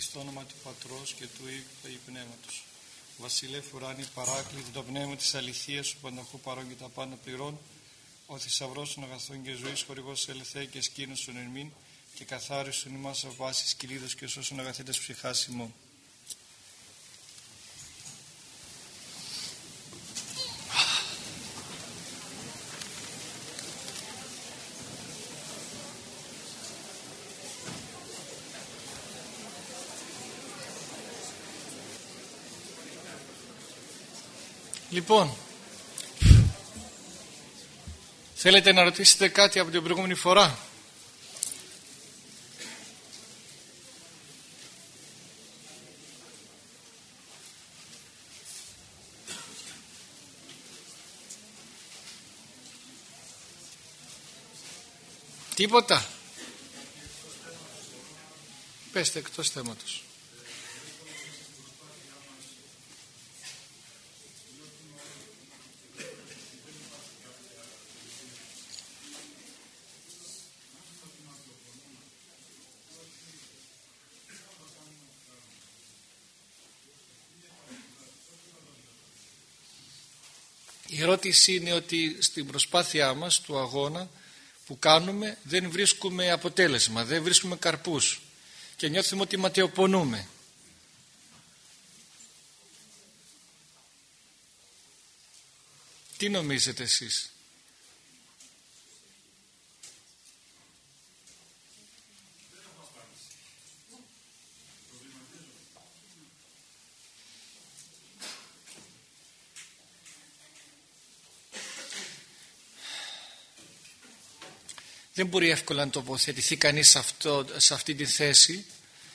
στο όνομα του Πατρός και του Υιού και του Πνεύματος. Βασιλεύ ουράνι παράκλητη το πνεύμα της αληθείας σου πανταχού παρόν και τα πάντα πληρών, ο θησαυρός των αγαθών και ζωής χορηγός ελθέ και σκήνος των ερμήν και καθάρισον ημάς από πάσης κυλίδος και σώσον αγαθέτες ψυχάς ημών. Λοιπόν, θέλετε να ρωτήσετε κάτι από την προηγούμενη φορά; Τίποτα. Πέστε εκτός θέματος. Η ερώτηση είναι ότι στην προσπάθειά μας του αγώνα που κάνουμε δεν βρίσκουμε αποτέλεσμα, δεν βρίσκουμε καρπούς και νιώθουμε ότι ματαιοπονούμε. Τι νομίζετε εσείς; Δεν μπορεί εύκολα να τοποθετηθεί κανείς σε, αυτό, σε αυτή τη θέση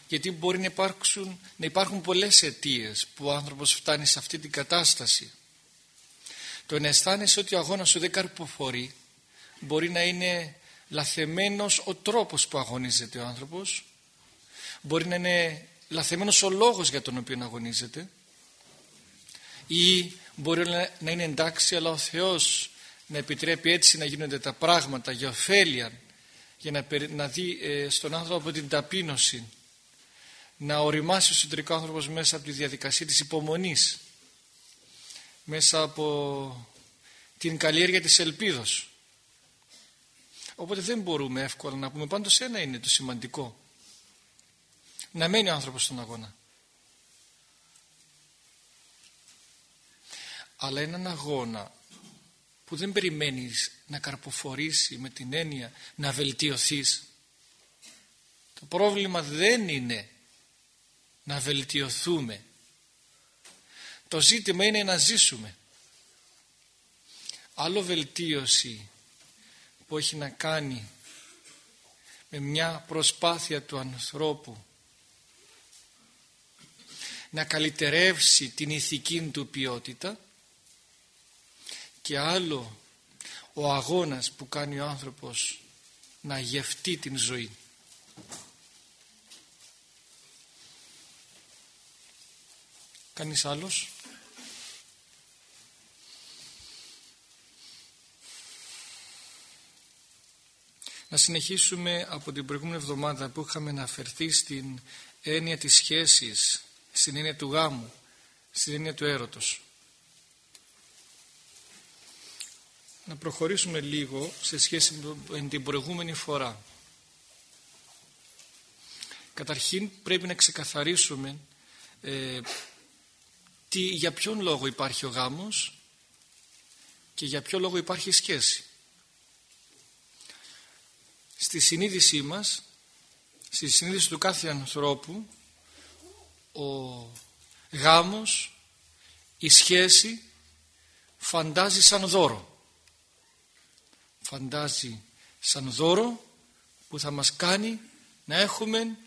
γιατί μπορεί να, υπάρξουν, να υπάρχουν πολλές αιτίες που ο άνθρωπος φτάνει σε αυτή την κατάσταση. Το να αισθάνεσαι ότι ο αγώνας σου δεν καρποφορεί μπορεί να είναι λαθεμένος ο τρόπος που αγωνίζεται ο άνθρωπος μπορεί να είναι λαθεμένος ο λόγος για τον οποίο αγωνίζεται ή μπορεί να είναι εντάξει αλλά ο Θεός να επιτρέπει έτσι να γίνονται τα πράγματα για ωφέλεια για να, να δει ε, στον άνθρωπο από την ταπείνωση. Να οριμάσει ο εσωτερικό άνθρωπος μέσα από τη διαδικασία της υπομονής. Μέσα από την καλλιέργεια της ελπίδος. Οπότε δεν μπορούμε εύκολα να πούμε πάντως ένα είναι το σημαντικό. Να μένει ο άνθρωπος στον αγώνα. Αλλά έναν αγώνα που δεν περιμένεις να καρποφορήσει με την έννοια να βελτιωθείς. Το πρόβλημα δεν είναι να βελτιωθούμε. Το ζήτημα είναι να ζήσουμε. Άλλο βελτίωση που έχει να κάνει με μια προσπάθεια του ανθρώπου να καλυτερεύσει την ηθική του ποιότητα και άλλο ο αγώνας που κάνει ο άνθρωπος να γευτεί την ζωή. Κανείς άλλος; Να συνεχίσουμε από την προηγούμενη εβδομάδα που είχαμε αναφερθεί στην έννοια της σχέσης, στην έννοια του γάμου, στην έννοια του έρωτος. Να προχωρήσουμε λίγο σε σχέση με την προηγούμενη φορά. Καταρχήν πρέπει να ξεκαθαρίσουμε ε, τι, για ποιον λόγο υπάρχει ο γάμος και για ποιο λόγο υπάρχει σχέση. Στη συνείδησή μας, στη συνείδηση του κάθε ανθρώπου, ο γάμος, η σχέση φαντάζει σαν δώρο φαντάζει σαν δώρο που θα μας κάνει να έχουμε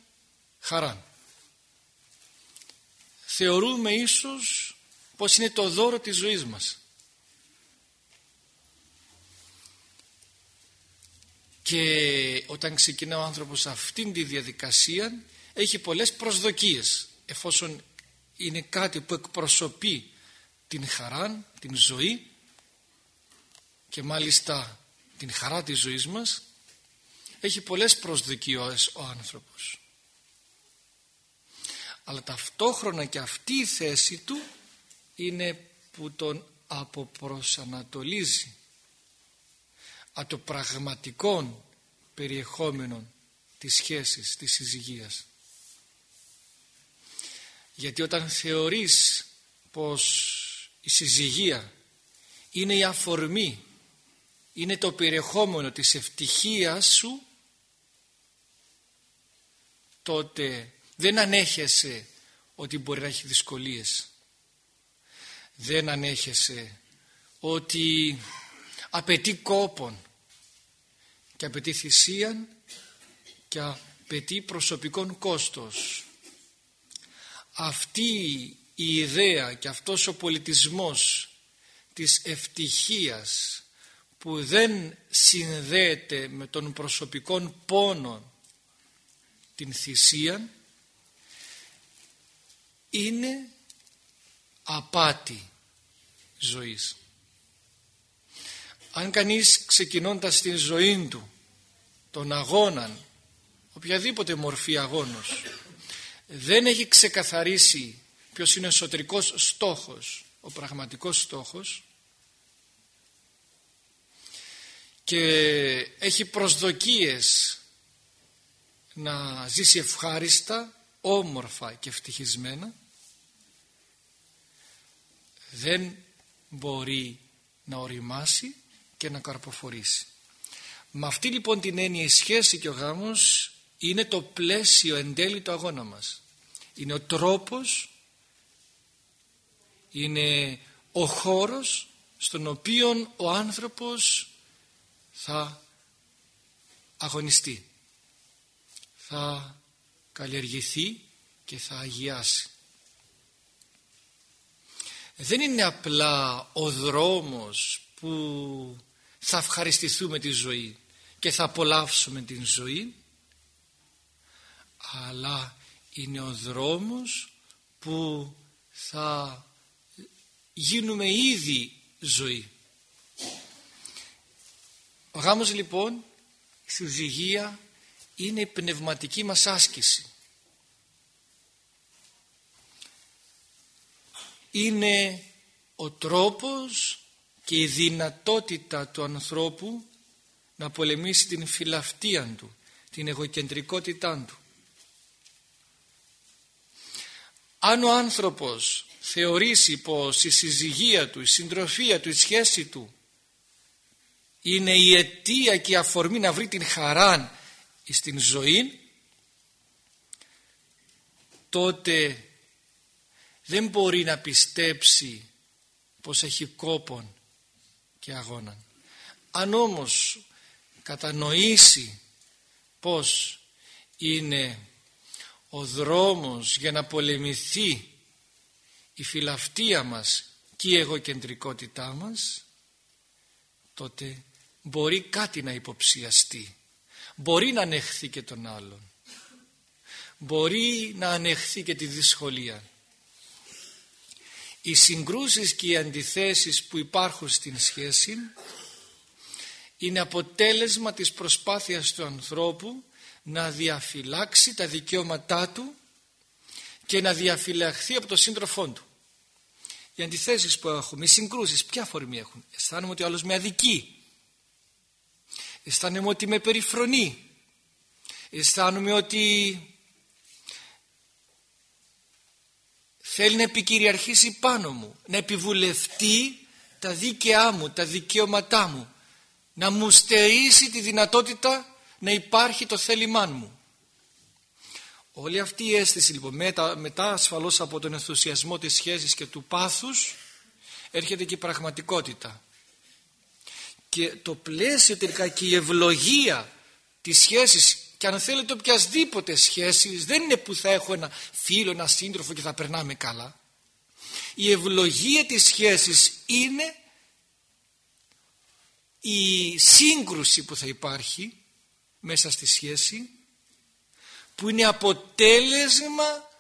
χαρά. Θεωρούμε ίσως πως είναι το δώρο της ζωής μας. Και όταν ξεκινά ο άνθρωπος αυτήν τη διαδικασία έχει πολλές προσδοκίες εφόσον είναι κάτι που εκπροσωπεί την χαρά, την ζωή και μάλιστα την χαρά της ζωής μας έχει πολλές προσδοκίες ο άνθρωπος. αλλά ταυτόχρονα και αυτή η θέση του είναι που τον αποπροσανατολίζει από το πραγματικό περιεχόμενο της σχέσης, της συζυγίας. Γιατί όταν θεωρείς πως η συζυγία είναι η αφορμή, είναι το περιεχόμενο της ευτυχίας σου, τότε δεν ανέχεσαι ότι μπορεί να έχει δυσκολίες. Δεν ανέχεσαι ότι απαιτεί κόπον και απαιτεί θυσία και απαιτεί προσωπικών κόστος. Αυτή η ιδέα και αυτός ο πολιτισμός της ευτυχίας που δεν συνδέεται με τον προσωπικών πόνο την θυσία είναι απάτη ζωής. Αν κανείς ξεκινώντας την ζωή του, τον αγώναν, οποιαδήποτε μορφή αγώνος, δεν έχει ξεκαθαρίσει ποιος είναι ο εσωτερικός στόχος, ο πραγματικός στόχος και έχει προσδοκίες να ζήσει ευχάριστα, όμορφα και ευτυχισμένα δεν μπορεί να οριμάσει και να καρποφορήσει. Με αυτή λοιπόν την έννοια η σχέση και ο γάμος είναι το πλαίσιο εν τέλει του αγώνα μας. Είναι ο τρόπος, είναι ο χώρος στον οποίο ο άνθρωπος θα αγωνιστεί, θα καλλιεργηθεί και θα αγιάσει. Δεν είναι απλά ο δρόμος που θα ευχαριστηθούμε τη ζωή και θα απολαύσουμε την ζωή αλλά είναι ο δρόμος που θα γίνουμε ήδη ζωή. Ο γάμος λοιπόν, η συζυγία είναι η πνευματική μας άσκηση. Είναι ο τρόπος και η δυνατότητα του ανθρώπου να πολεμήσει την φιλαυτία του, την εγωκεντρικότητά του. Αν ο άνθρωπος θεωρήσει πως η συζυγία του, η συντροφία του, η σχέση του είναι η αιτία και η αφορμή να βρει την χαρά στην ζωή τότε δεν μπορεί να πιστέψει πως έχει κόπον και αγώναν. Αν όμως κατανοήσει πως είναι ο δρόμος για να πολεμηθεί η φιλαυτία μας και η εγωκεντρικότητά μας τότε μπορεί κάτι να υποψιαστεί. Μπορεί να ανεχθεί και τον άλλον. Μπορεί να ανεχθεί και τη δυσκολία. Οι συγκρούσεις και οι αντιθέσεις που υπάρχουν στην σχέση είναι αποτέλεσμα της προσπάθειας του ανθρώπου να διαφυλάξει τα δικαιώματά του και να διαφυλαχθεί από τον σύντροφό του. Οι αντιθέσεις που έχουμε, οι συγκρούσεις, ποια φορμή έχουν. Αισθάνομαι ότι ο άλλος με αδικεί. Αισθάνομαι ότι με περιφρονεί. Αισθάνομαι ότι θέλει να επικυριαρχήσει πάνω μου, να επιβουλευτεί τα δίκαιά μου, τα δικαιώματά μου, να μου στερήσει τη δυνατότητα να υπάρχει το θέλημά μου. Όλη αυτή η αίσθηση λοιπόν μετά, μετά ασφαλώς από τον ενθουσιασμό της σχέσης και του πάθους έρχεται και η πραγματικότητα. Και το πλαίσιο τελικά και η ευλογία της σχέσης και αν θέλετε οποιασδήποτε σχέση δεν είναι που θα έχω ένα φίλο, ένα σύντροφο και θα περνάμε καλά. Η ευλογία της σχέσης είναι η σύγκρουση που θα υπάρχει μέσα στη σχέση που είναι αποτέλεσμα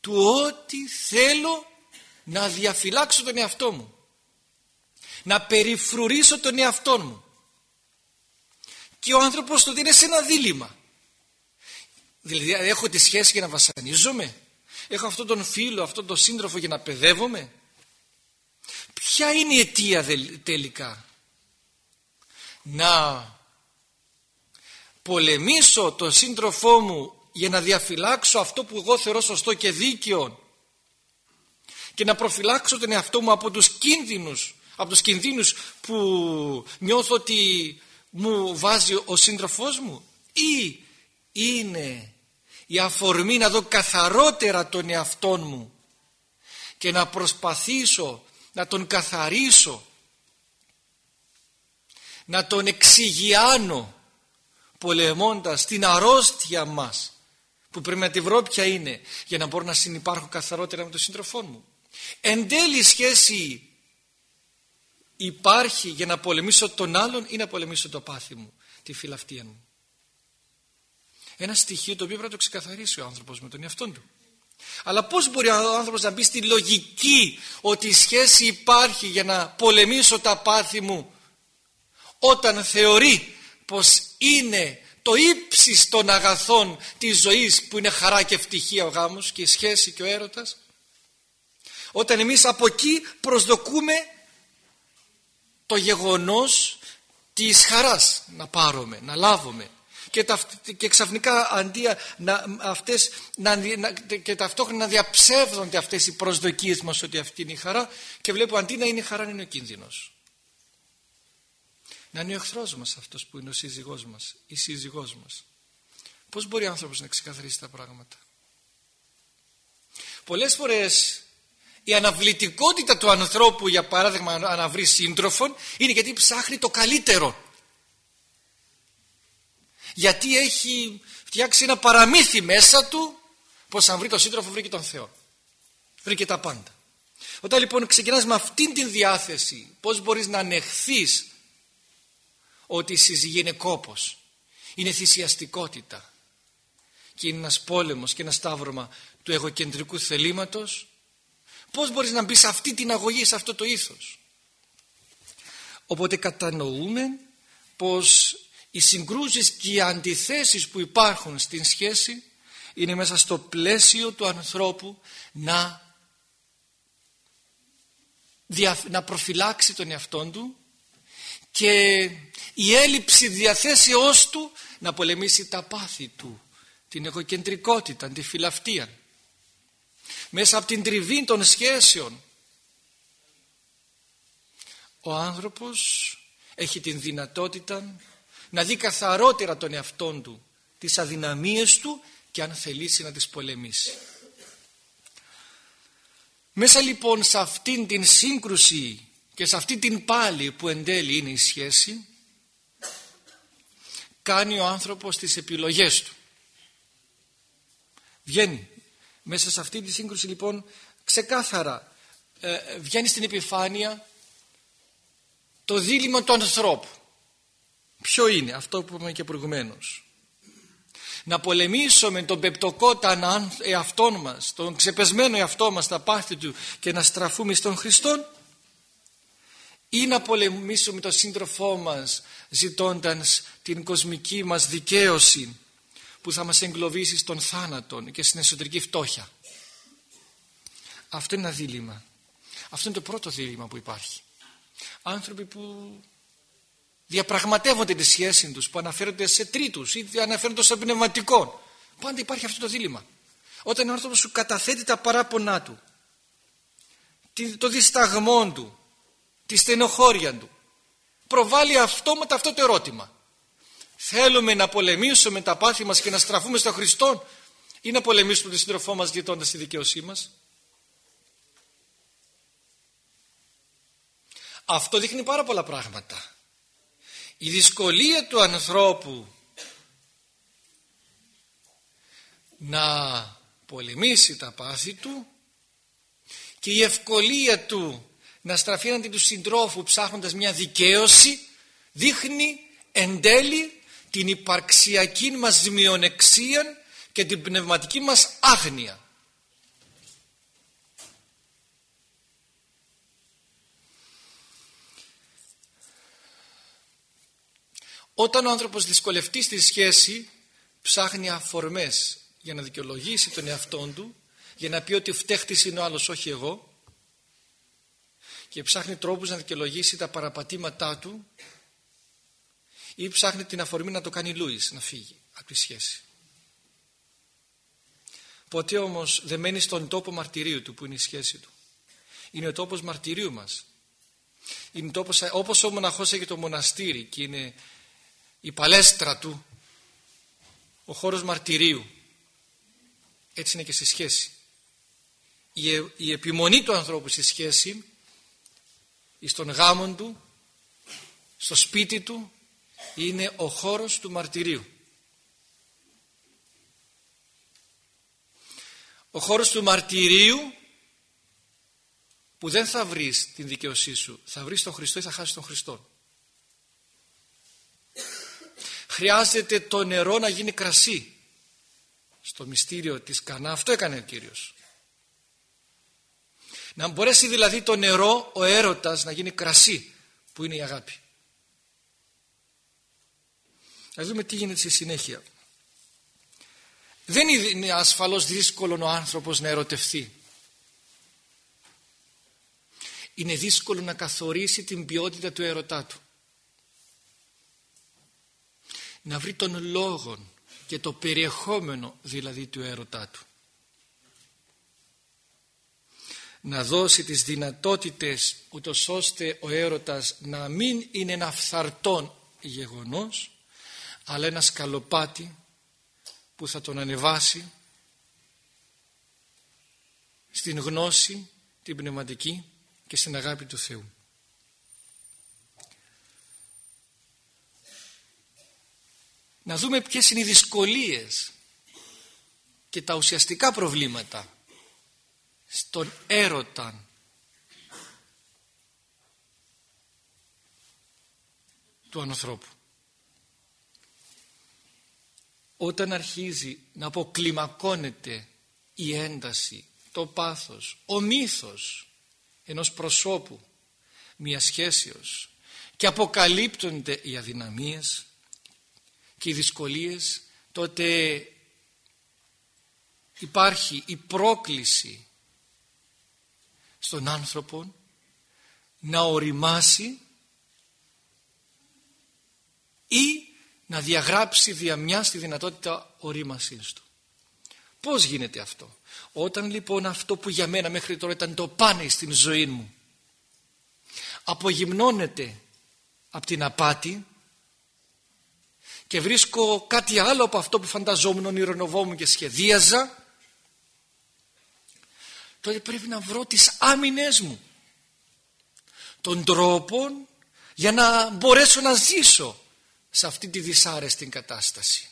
του ότι θέλω να διαφυλάξω τον εαυτό μου να περιφρουρήσω τον εαυτό μου και ο άνθρωπος τότε είναι σε ένα δίλημα δηλαδή έχω τη σχέση για να βασανίζομαι; Έχω αυτόν τον φίλο, αυτόν τον σύντροφο για να παιδεύομαι; Ποια είναι η αιτία τελικά; Να πολεμήσω τον σύντροφό μου για να διαφυλάξω αυτό που εγώ θεωρώ σωστό και δίκαιο και να προφυλάξω τον εαυτό μου από τους κίνδυνους από τους κινδύνους που νιώθω ότι μου βάζει ο σύντροφός μου. Ή είναι η αφορμή να δω καθαρότερα τον εαυτό μου και να προσπαθήσω να τον καθαρίσω να τον εξηγιάνω πολεμώντας την αρρώστια μας που πρέπει να τη βρω ποια είναι για να μπορώ να συνεπάρχω καθαρότερα με τον σύντροφό μου. Εν τέλει σχέση υπάρχει για να πολεμήσω τον άλλον ή να πολεμήσω το πάθη μου τη φιλαυτία μου. Ένα στοιχείο το οποίο πρέπει να το ξεκαθαρίσει ο άνθρωπος με τον εαυτό του. Αλλά πώς μπορεί ο άνθρωπος να μπει στη λογική ότι η σχέση υπάρχει για να πολεμήσω τα πάθη μου όταν θεωρεί πως είναι το ύψις των αγαθών της ζωής που είναι χαρά και ευτυχία ο γάμος και η σχέση και ο έρωτας. Όταν εμείς από εκεί προσδοκούμε το γεγονός της χαράς να πάρουμε, να λάβουμε. Και, τα, και ξαφνικά αντί να, αυτές, να, και ταυτόχρονα να διαψεύδονται αυτές οι προσδοκίες μας ότι αυτή είναι η χαρά και βλέπω αντί να είναι η χαρά είναι ο κίνδυνος να είναι ο εχθρός μας αυτός που είναι ο σύζυγός μας η σύζυγός μας. Πως μπορεί ο άνθρωπος να ξεκαθαρίσει τα πράγματα; Πολλές φορές η αναβλητικότητα του ανθρώπου για παράδειγμα να βρει σύντροφον είναι γιατί ψάχνει το καλύτερο. Γιατί έχει φτιάξει ένα παραμύθι μέσα του πως αν βρει τον σύντροφο βρήκε τον Θεό. Βρήκε τα πάντα. Όταν λοιπόν ξεκινάς με αυτήν την διάθεση πως μπορείς να ανεχθείς ότι η συζυγή είναι κόπος είναι θυσιαστικότητα και είναι ένας πόλεμος και ένα σταύρωμα του εγωκεντρικού θελήματος Πώς μπορείς να μπεις σε αυτή την αγωγή, σε αυτό το ήθος; Οπότε κατανοούμε πως οι συγκρούσεις και οι αντιθέσεις που υπάρχουν στην σχέση είναι μέσα στο πλαίσιο του ανθρώπου να, να προφυλάξει τον εαυτόν του και η έλλειψη διαθέσεώς του να πολεμήσει τα πάθη του, την εγωκεντρικότητα, τη φιλαυτία μέσα από την τριβή των σχέσεων ο άνθρωπος έχει την δυνατότητα να δει καθαρότερα τον εαυτόν του τις αδυναμίες του και αν θελήσει να τις πολεμήσει. Μέσα λοιπόν σε αυτήν την σύγκρουση και σε αυτή την πάλη που εν τέλει είναι η σχέση κάνει ο άνθρωπος τις επιλογές του βγαίνει μέσα σε αυτή τη σύγκρουση λοιπόν ξεκάθαρα ε, βγαίνει στην επιφάνεια το δίλημα του ανθρώπου. Ποιο είναι αυτό που είπαμε και προηγουμένως; Να πολεμήσουμε τον πεπτοκόταν εαυτόν μας, τον ξεπεσμένο εαυτό μας τα πάθη του και να στραφούμε στον Χριστό ή να πολεμήσουμε τον σύντροφό μας ζητώντας την κοσμική μας δικαίωση που θα μας εγκλωβίσει στον θάνατο και στην εσωτερική φτώχεια. Αυτό είναι ένα δίλημα. Αυτό είναι το πρώτο δίλημα που υπάρχει. Άνθρωποι που διαπραγματεύονται τη σχέση τους, που αναφέρονται σε τρίτους ή αναφέρονται σε πνευματικό. Πάντα υπάρχει αυτό το δίλημα. Όταν ο άνθρωπος σου καταθέτει τα παράπονά του, το δισταγμό του, τη στενοχώρια του, προβάλλει αυτόματα αυτό το ερώτημα. Θέλουμε να πολεμήσουμε τα πάθη μας και να στραφούμε στον Χριστό ή να πολεμήσουμε τον σύντροφό μας γετώντας τη δικαίωσή μας; Αυτό δείχνει πάρα πολλά πράγματα. Η δυσκολία του ανθρώπου να πολεμήσει τα πάθη του και η ευκολία του να στραφεί αντί του συντρόφου ψάχνοντας μια δικαίωση δείχνει εν τέλει την υπαρξιακή μας μειονεξία και την πνευματική μας άγνοια. Όταν ο άνθρωπος δυσκολευτεί στη σχέση ψάχνει αφορμές για να δικαιολογήσει τον εαυτόν του για να πει ότι φταίχτης είναι ο άλλος όχι εγώ και ψάχνει τρόπους να δικαιολογήσει τα παραπατήματά του ή ψάχνει την αφορμή να το κάνει Λούις να φύγει από τη σχέση. Ποτέ όμως δεν μένει στον τόπο μαρτυρίου του που είναι η σχέση του. Είναι ο τόπος μαρτυρίου μας. Είναι τόπος, όπως ο μοναχός έχει το μοναστήρι και είναι η παλέστρα του, ο χώρος μαρτυρίου. Έτσι είναι και στη σχέση. Η, η επιμονή του ανθρώπου στη σχέση, στον γάμον του, στο σπίτι του, είναι ο χώρος του μαρτυρίου. Ο χώρος του μαρτυρίου που δεν θα βρεις την δικαιοσύνη σου, θα βρεις τον Χριστό ή θα χάσεις τον Χριστό. Χρειάζεται το νερό να γίνει κρασί. Στο μυστήριο της Κανά αυτό έκανε ο Κύριος. Να μπορέσει δηλαδή το νερό, ο έρωτας να γίνει κρασί που είναι η αγάπη. Να δούμε τι γίνεται στη συνέχεια. Δεν είναι ασφαλώς δύσκολο ο άνθρωπος να ερωτευθεί. Είναι δύσκολο να καθορίσει την ποιότητα του ερωτά του. Να βρει τον λόγο και το περιεχόμενο δηλαδή του ερωτά του. Να δώσει τις δυνατότητες ούτως ώστε ο έρωτας να μην είναι ένα φθαρτόν γεγονός αλλά ένα σκαλοπάτι που θα τον ανεβάσει στην γνώση την πνευματική και στην αγάπη του Θεού. Να δούμε ποιες είναι οι δυσκολίες και τα ουσιαστικά προβλήματα στον έρωτα του ανθρώπου. όταν αρχίζει να αποκλιμακώνεται η ένταση, το πάθος, ο μύθος ενός προσώπου, μιας σχέσεως και αποκαλύπτονται οι αδυναμίες και οι δυσκολίες τότε υπάρχει η πρόκληση στον άνθρωπο να οριμάσει ή να διαγράψει δια μιας τη δυνατότητα ορίμασής του. Πώς γίνεται αυτό; Όταν λοιπόν αυτό που για μένα μέχρι τώρα ήταν το πάνε στην ζωή μου απογυμνώνεται από την απάτη και βρίσκω κάτι άλλο από αυτό που φανταζόμουν, ονειρονοβόμουν και σχεδίαζα τότε πρέπει να βρω τις άμυνες μου των τρόπων για να μπορέσω να ζήσω σε αυτή τη δυσάρεστη κατάσταση.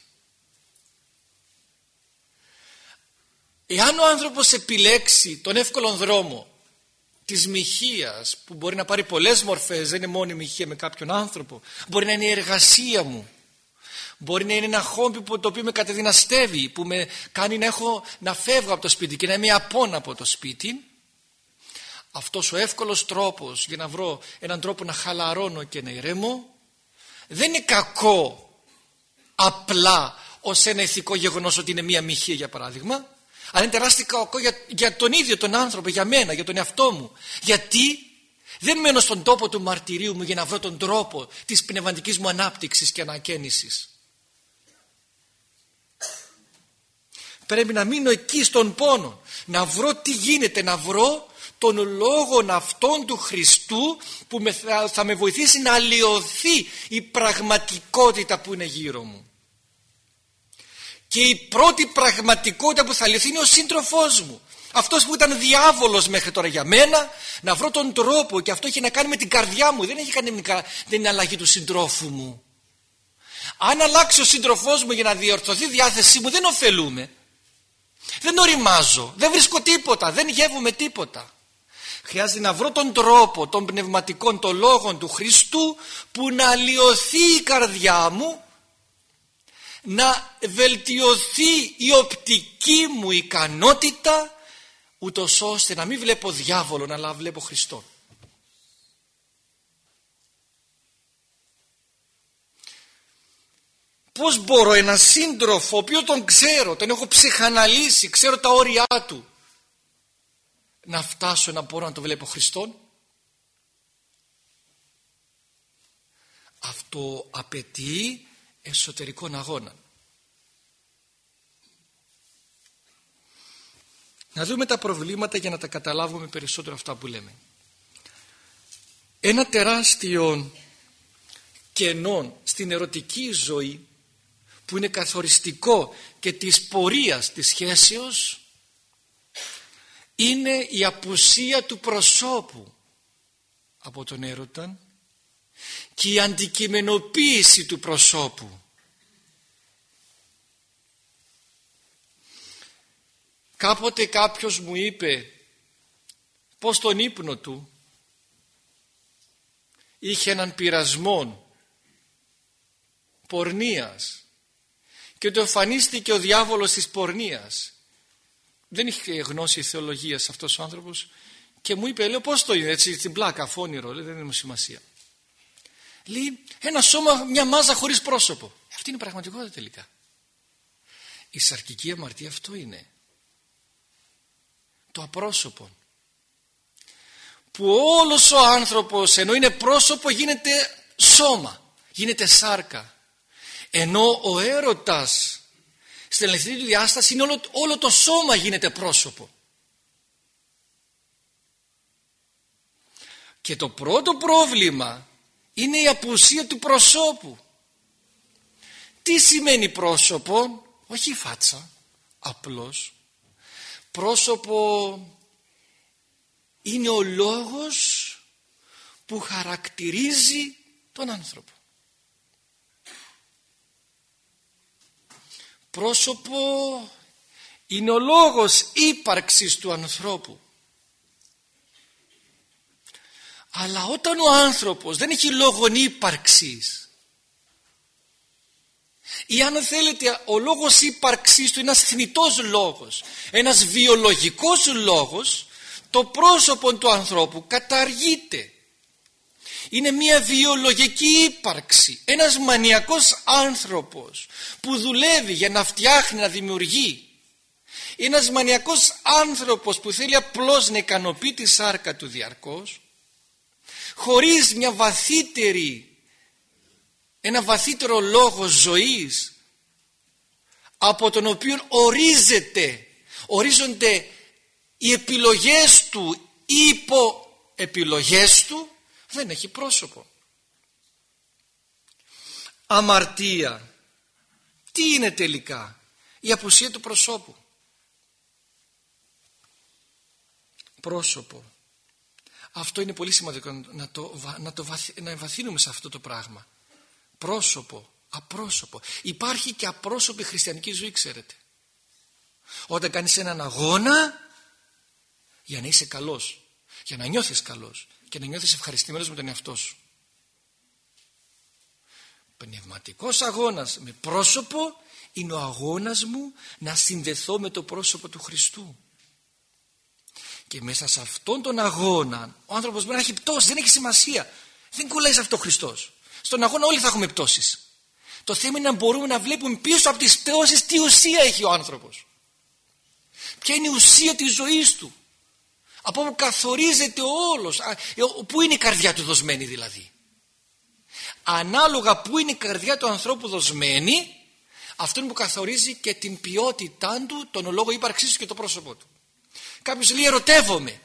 Εάν ο άνθρωπος επιλέξει τον εύκολο δρόμο της μοιχείας που μπορεί να πάρει πολλές μορφές, δεν είναι μόνο η μοιχεία με κάποιον άνθρωπο, μπορεί να είναι η εργασία μου, μπορεί να είναι ένα χόμπι που, το οποίο με κατεδυναστεύει, που με κάνει να, έχω, να φεύγω από το σπίτι και να είμαι απόν από το σπίτι, αυτός ο εύκολος τρόπος για να βρω έναν τρόπο να χαλαρώνω και να ηρέμω δεν είναι κακό απλά ως ένα ηθικό γεγονός ότι είναι μία μοιχεία για παράδειγμα αλλά είναι τεράστιο κακό για, για τον ίδιο τον άνθρωπο, για μένα, για τον εαυτό μου. Γιατί δεν μένω στον τόπο του μαρτυρίου μου για να βρω τον τρόπο της πνευματικής μου ανάπτυξης και ανακαίνησης πρέπει να μείνω εκεί στον πόνο να βρω τι γίνεται, να βρω τον λόγων αυτών του Χριστού που θα με βοηθήσει να αλλοιωθεί η πραγματικότητα που είναι γύρω μου. Και η πρώτη πραγματικότητα που θα λυθεί είναι ο σύντροφός μου. Αυτός που ήταν διάβολος μέχρι τώρα για μένα να βρω τον τρόπο και αυτό έχει να κάνει με την καρδιά μου δεν έχει κάνει με την αλλαγή του συντρόφου μου. Αν αλλάξει ο σύντροφός μου για να διορθωθεί η διάθεσή μου δεν ωφελούμε. Δεν οριμάζω, δεν βρίσκω τίποτα, δεν γεύουμε τίποτα. Χρειάζεται να βρω τον τρόπο των πνευματικών των λόγων του Χριστού που να αλλοιωθεί η καρδιά μου να βελτιωθεί η οπτική μου ικανότητα ούτως ώστε να μην βλέπω διάβολο αλλά βλέπω Χριστό. Πώς μπορώ ένα σύντροφο ο οποίος τον ξέρω, τον έχω ψυχαναλύσει, ξέρω τα όρια του να φτάσω να μπορώ να το βλέπω Χριστόν; Αυτό απαιτεί εσωτερικών αγώνα. Να δούμε τα προβλήματα για να τα καταλάβουμε περισσότερο αυτά που λέμε. Ένα τεράστιο κενό στην ερωτική ζωή που είναι καθοριστικό και της πορείας της σχέσεως είναι η απουσία του προσώπου από τον έρωτα και η αντικειμενοποίηση του προσώπου. Κάποτε κάποιος μου είπε πως τον ύπνο του είχε έναν πειρασμό πορνείας και του εμφανίστηκε ο διάβολος της πορνείας δεν είχε γνώση θεολογίας αυτός ο άνθρωπος και μου είπε, λέω πώς το είναι έτσι στην πλάκα, φόνηρο, λέει, δεν είναι σημασία. Λέει, ένα σώμα, μια μάζα χωρίς πρόσωπο. Αυτή είναι η πραγματικότητα τελικά. Η σαρκική αμαρτία αυτό είναι. Το απρόσωπο. Που όλος ο άνθρωπος ενώ είναι πρόσωπο γίνεται σώμα, γίνεται σάρκα. Ενώ ο έρωτας στην ελευθερία του διάσταση είναι όλο, όλο το σώμα γίνεται πρόσωπο. Και το πρώτο πρόβλημα είναι η απουσία του προσώπου. Τι σημαίνει πρόσωπο, όχι φάτσα, απλώς. Πρόσωπο είναι ο λόγος που χαρακτηρίζει τον άνθρωπο. Πρόσωπο είναι ο λόγος ύπαρξης του ανθρώπου. Αλλά όταν ο άνθρωπος δεν έχει λόγο ύπαρξης ή αν θέλετε ο λόγος ύπαρξής του είναι ένας θνητός λόγος, ένας βιολογικός λόγος, το πρόσωπο του ανθρώπου καταργείται είναι μια βιολογική ύπαρξη. Ένας μανιακός άνθρωπος που δουλεύει για να φτιάχνει, να δημιουργεί. Ένας μανιακός άνθρωπος που θέλει απλώς να ικανοποιεί τη σάρκα του διαρκώς χωρίς μια βαθύτερη ένα βαθύτερο λόγο ζωής από τον οποίο ορίζεται ορίζονται οι επιλογές του ή υπό επιλογές του δεν έχει πρόσωπο. Αμαρτία. Τι είναι τελικά. Η απουσία του προσώπου; Πρόσωπο. Αυτό είναι πολύ σημαντικό να το, να το να εμβαθύνουμε σε αυτό το πράγμα. Πρόσωπο, απρόσωπο. Υπάρχει και απρόσωπη χριστιανική ζωή ξέρετε. Όταν κάνεις έναν αγώνα για να είσαι καλός, για να νιώθεις καλός, και να νιώθεις ευχαριστημένος με τον εαυτό σου. Πνευματικός αγώνας με πρόσωπο είναι ο αγώνας μου να συνδεθώ με το πρόσωπο του Χριστού. Και μέσα σε αυτόν τον αγώνα ο άνθρωπος μπορεί να έχει πτώσει, δεν έχει σημασία. Δεν κολλάει σε αυτό ο Χριστός. Στον αγώνα όλοι θα έχουμε πτώσεις. Το θέμα είναι να μπορούμε να βλέπουμε πίσω από τις πτώσεις τι ουσία έχει ο άνθρωπος. Ποια είναι η ουσία της ζωής του από όπου καθορίζεται ο όλος. Ε, πού είναι η καρδιά του δοσμένη δηλαδή. Ανάλογα πού είναι η καρδιά του ανθρώπου δοσμένη αυτό είναι που καθορίζει και την ποιότητά του τον λόγο ύπαρξής του και το πρόσωπό του. Κάποιος λέει ερωτεύομαι.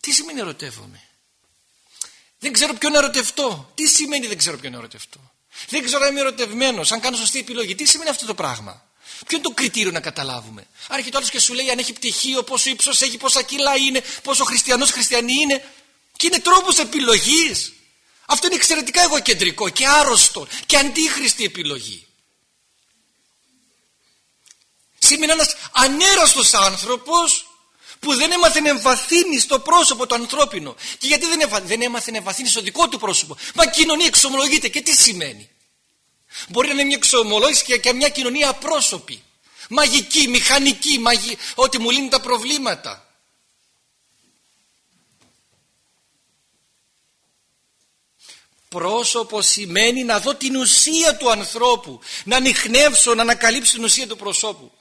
Τι σημαίνει ερωτεύομαι; Δεν ξέρω ποιον ερωτευτώ. Τι σημαίνει δεν ξέρω ποιον ερωτευτώ; Δεν ξέρω αν είμαι ερωτευμένος αν κάνω σωστή επιλογή. Τι σημαίνει αυτό το πράγμα; Ποιο είναι το κριτήριο να καταλάβουμε; Αν έρχεται άλλος και σου λέει αν έχει πτυχίο, πόσο ύψος έχει, πόσα κιλά είναι, πόσο χριστιανός χριστιανή είναι. Και είναι τρόπος επιλογής. Αυτό είναι εξαιρετικά εγωκεντρικό και άρρωστο και αντίχρηστη επιλογή. Σήμερα ένας ανέραστος άνθρωπος που δεν έμαθε να εμβαθύνει στο πρόσωπο το ανθρώπινο. Και γιατί δεν, έμαθε, δεν έμαθε να εμβαθύνει στο δικό του πρόσωπο; Μα κοινωνία εξομολογείται και τι σημαίνει; Μπορεί να είναι μια εξομολόγηση και μια κοινωνία απρόσωπη. Μαγική, μηχανική, μαγι... ότι μου λύνει τα προβλήματα. Πρόσωπο σημαίνει να δω την ουσία του ανθρώπου, να ανοιχνεύσω, να ανακαλύψω την ουσία του προσώπου.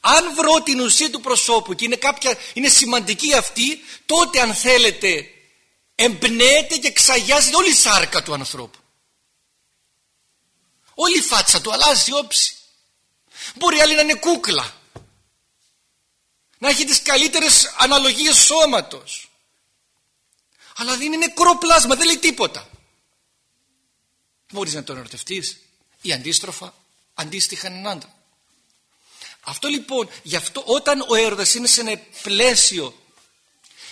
αν βρω την ουσία του προσώπου και είναι, κάποια, είναι σημαντική αυτή τότε αν θέλετε εμπνέεται και ξαγιάζεται όλη η σάρκα του ανθρώπου όλη η φάτσα του αλλάζει όψη. Μπορεί άλλη να είναι κούκλα. Να έχει τις καλύτερες αναλογίες σώματος. Αλλά δεν είναι νεκρό πλάσμα δεν λέει τίποτα. Μπορείς να τον ερωτευτείς. Ή αντίστροφα αντίστοιχα έναν άντρα. Αυτό λοιπόν γι' αυτό όταν ο έρωτας είναι σε ένα πλαίσιο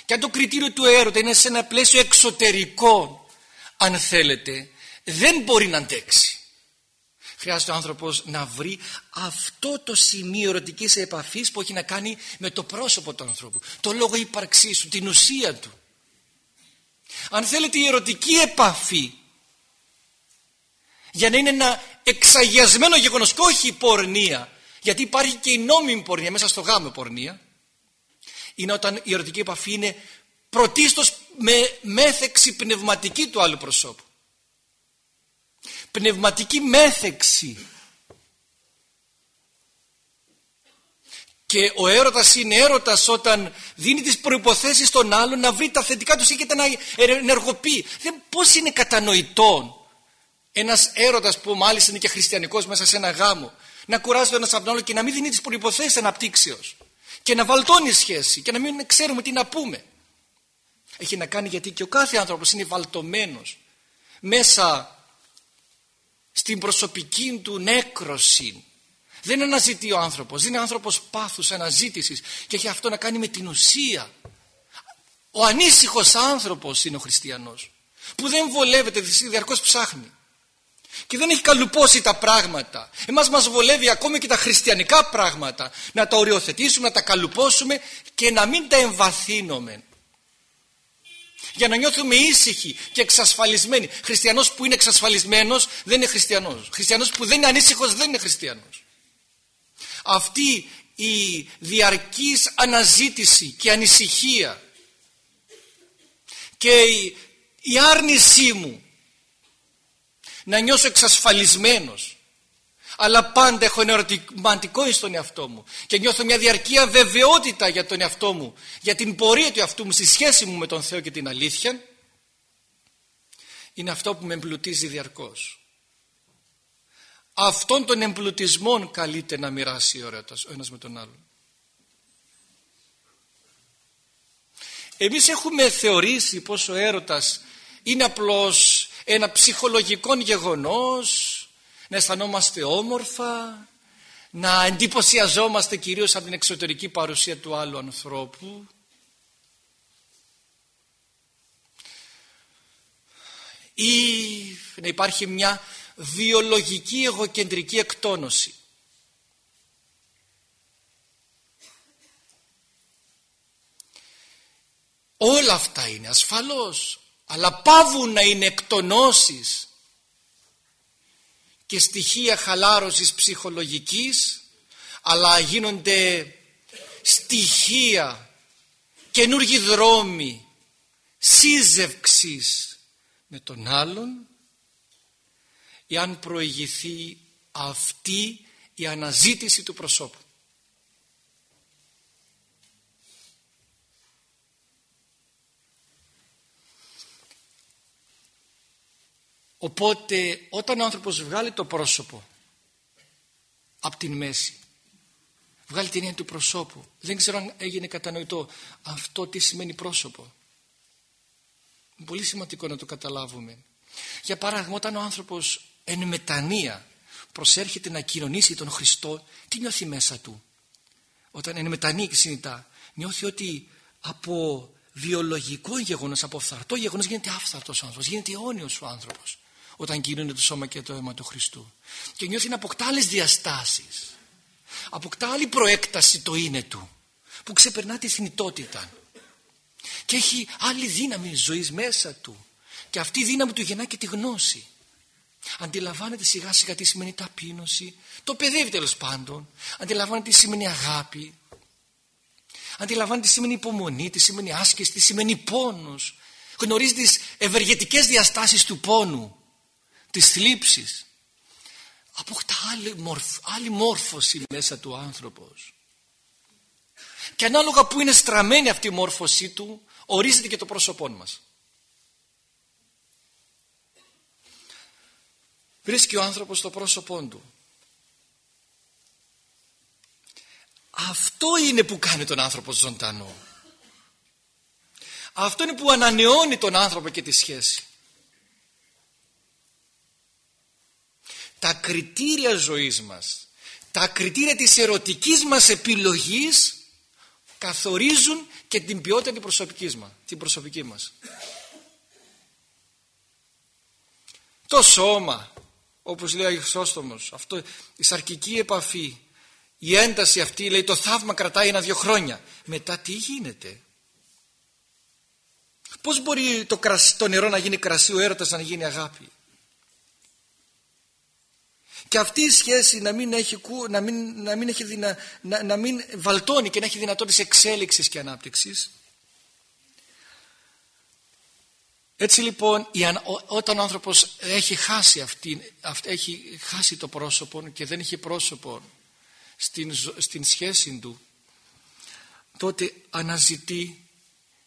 και αν το κριτήριο του έρωτα είναι σε ένα πλαίσιο εξωτερικό αν θέλετε δεν μπορεί να αντέξει χρειάζεται ο άνθρωπος να βρει αυτό το σημείο ερωτικής επαφής που έχει να κάνει με το πρόσωπο του ανθρώπου το λόγο ύπαρξής του, την ουσία του. Αν θέλετε η ερωτική επαφή για να είναι ένα εξαγιασμένο γεγονός και όχι πορνεία γιατί υπάρχει και η νόμιμη πορνεία μέσα στο γάμο πορνεία είναι όταν η ερωτική επαφή είναι πρωτίστως με μέθεξη πνευματική του άλλου προσώπου πνευματική μέθεξη. Και ο έρωτας είναι έρωτας όταν δίνει τις προϋποθέσεις των άλλων να βρει τα θετικά τους και να ενεργοποιεί. Δεν, πώς είναι κατανοητό ένας έρωτας που μάλιστα είναι και χριστιανικός μέσα σε ένα γάμο να κουράζεται ένας από τον άλλο και να μην δίνει τις προϋποθέσεις αναπτύξεως και να βαλτώνει σχέση και να μην ξέρουμε τι να πούμε. Έχει να κάνει γιατί και ο κάθε άνθρωπος είναι βαλτωμένος μέσα στην προσωπική του νέκρωση. Δεν αναζητεί ο άνθρωπος δεν είναι άνθρωπος πάθους αναζήτησης και έχει αυτό να κάνει με την ουσία. Ο ανήσυχος άνθρωπος είναι ο χριστιανός που δεν βολεύεται διαρκώς ψάχνει. Και δεν έχει καλουπώσει τα πράγματα. Εμάς μας βολεύει ακόμη και τα χριστιανικά πράγματα να τα οριοθετήσουμε, να τα καλουπώσουμε και να μην τα εμβαθύνουμε για να νιώθουμε ήσυχοι και εξασφαλισμένοι. Χριστιανός που είναι εξασφαλισμένος δεν είναι χριστιανός. Χριστιανός που δεν είναι ανήσυχος δεν είναι χριστιανός. Αυτή η διαρκής αναζήτηση και ανησυχία και η, η άρνησή μου να νιώσω εξασφαλισμένος αλλά πάντα έχω ένα ερωτηματικό στον εαυτό μου. Και νιώθω μια διαρκή αβεβαιότητα για τον εαυτό μου. Για την πορεία του εαυτού μου στη σχέση μου με τον Θεό και την αλήθεια είναι αυτό που με εμπλουτίζει διαρκώς. Αυτόν τον εμπλουτισμό καλείται να μοιράσει ο έρωτας ο ένας με τον άλλον. Εμείς έχουμε θεωρήσει πως ο έρωτας είναι απλώς ένα ψυχολογικό γεγονός να αισθανόμαστε όμορφα, να εντυπωσιαζόμαστε κυρίως από την εξωτερική παρουσία του άλλου ανθρώπου. Ή να υπάρχει μια βιολογική εγωκεντρική εκτόνωση. Όλα αυτά είναι ασφαλώς, αλλά πάβουν να είναι εκτονώσεις και στοιχεία χαλάρωσης ψυχολογικής αλλά γίνονται στοιχεία καινούργιοι δρόμοι σύζευξης με τον άλλον εάν προηγηθεί αυτή η αναζήτηση του προσώπου. Οπότε όταν ο άνθρωπος βγάλει το πρόσωπο από την μέση βγάλει την έννοια του προσώπου δεν ξέρω αν έγινε κατανοητό αυτό τι σημαίνει πρόσωπο. Είναι πολύ σημαντικό να το καταλάβουμε. Για παράδειγμα όταν ο άνθρωπος εν μετανία προσέρχεται να κοινωνήσει τον Χριστό τι νιώθει μέσα του; Όταν εν μετανία και συνειδητά νιώθει ότι από βιολογικό γεγονός από φθαρτό γεγονός γίνεται άφθαρτος ο άνθρωπος γίνεται αιώνιος ο άνθρωπος όταν γίνονται το σώμα και το αίμα του Χριστού. Και νιώθει να αποκτά άλλες διαστάσεις. Αποκτά άλλη προέκταση το είναι του που ξεπερνά τη θνητότητα. Και έχει άλλη δύναμη ζωής μέσα του. Και αυτή η δύναμη του γεννά και τη γνώση. Αντιλαμβάνεται σιγά σιγά τι σημαίνει ταπείνωση. Το παιδεύει τέλος πάντων. Αντιλαμβάνεται τι σημαίνει αγάπη. Αντιλαμβάνεται τι σημαίνει υπομονή, τι σημαίνει άσκηση, τι σημαίνει πόνος. Γνωρίζει τις ευεργετικές διαστάσεις του πόνου της θλίψης αποκτά άλλη, άλλη μόρφωση μέσα του άνθρωπος Και ανάλογα που είναι στραμμένη αυτή η μόρφωσή του, ορίζεται και το πρόσωπό μας. Βρίσκει ο άνθρωπος το πρόσωπό του. Αυτό είναι που κάνει τον άνθρωπο ζωντανό. Αυτό είναι που ανανεώνει τον άνθρωπο και τη σχέση. Τα κριτήρια ζωής μας, τα κριτήρια της ερωτικής μας επιλογής καθορίζουν και την ποιότητα την προσωπικής μας. Την προσωπική μας. Το σώμα, όπως λέει ο Αγιωσόστομος, αυτό, η σαρκική επαφή, η ένταση αυτή, λέει το θαύμα κρατάει ένα-δυο χρόνια. Μετά τι γίνεται; Πώς μπορεί το, το νερό να γίνει κρασί, ο έρωτας να γίνει αγάπη; Και αυτή η σχέση να μην έχει, να μην, να μην έχει δυνα, να, να μην βαλτώνει και να έχει δυνατότητες εξέλιξης και ανάπτυξης. Έτσι λοιπόν όταν ο άνθρωπος έχει χάσει, αυτή, έχει χάσει το πρόσωπο και δεν έχει πρόσωπο στην, στην σχέση του τότε αναζητεί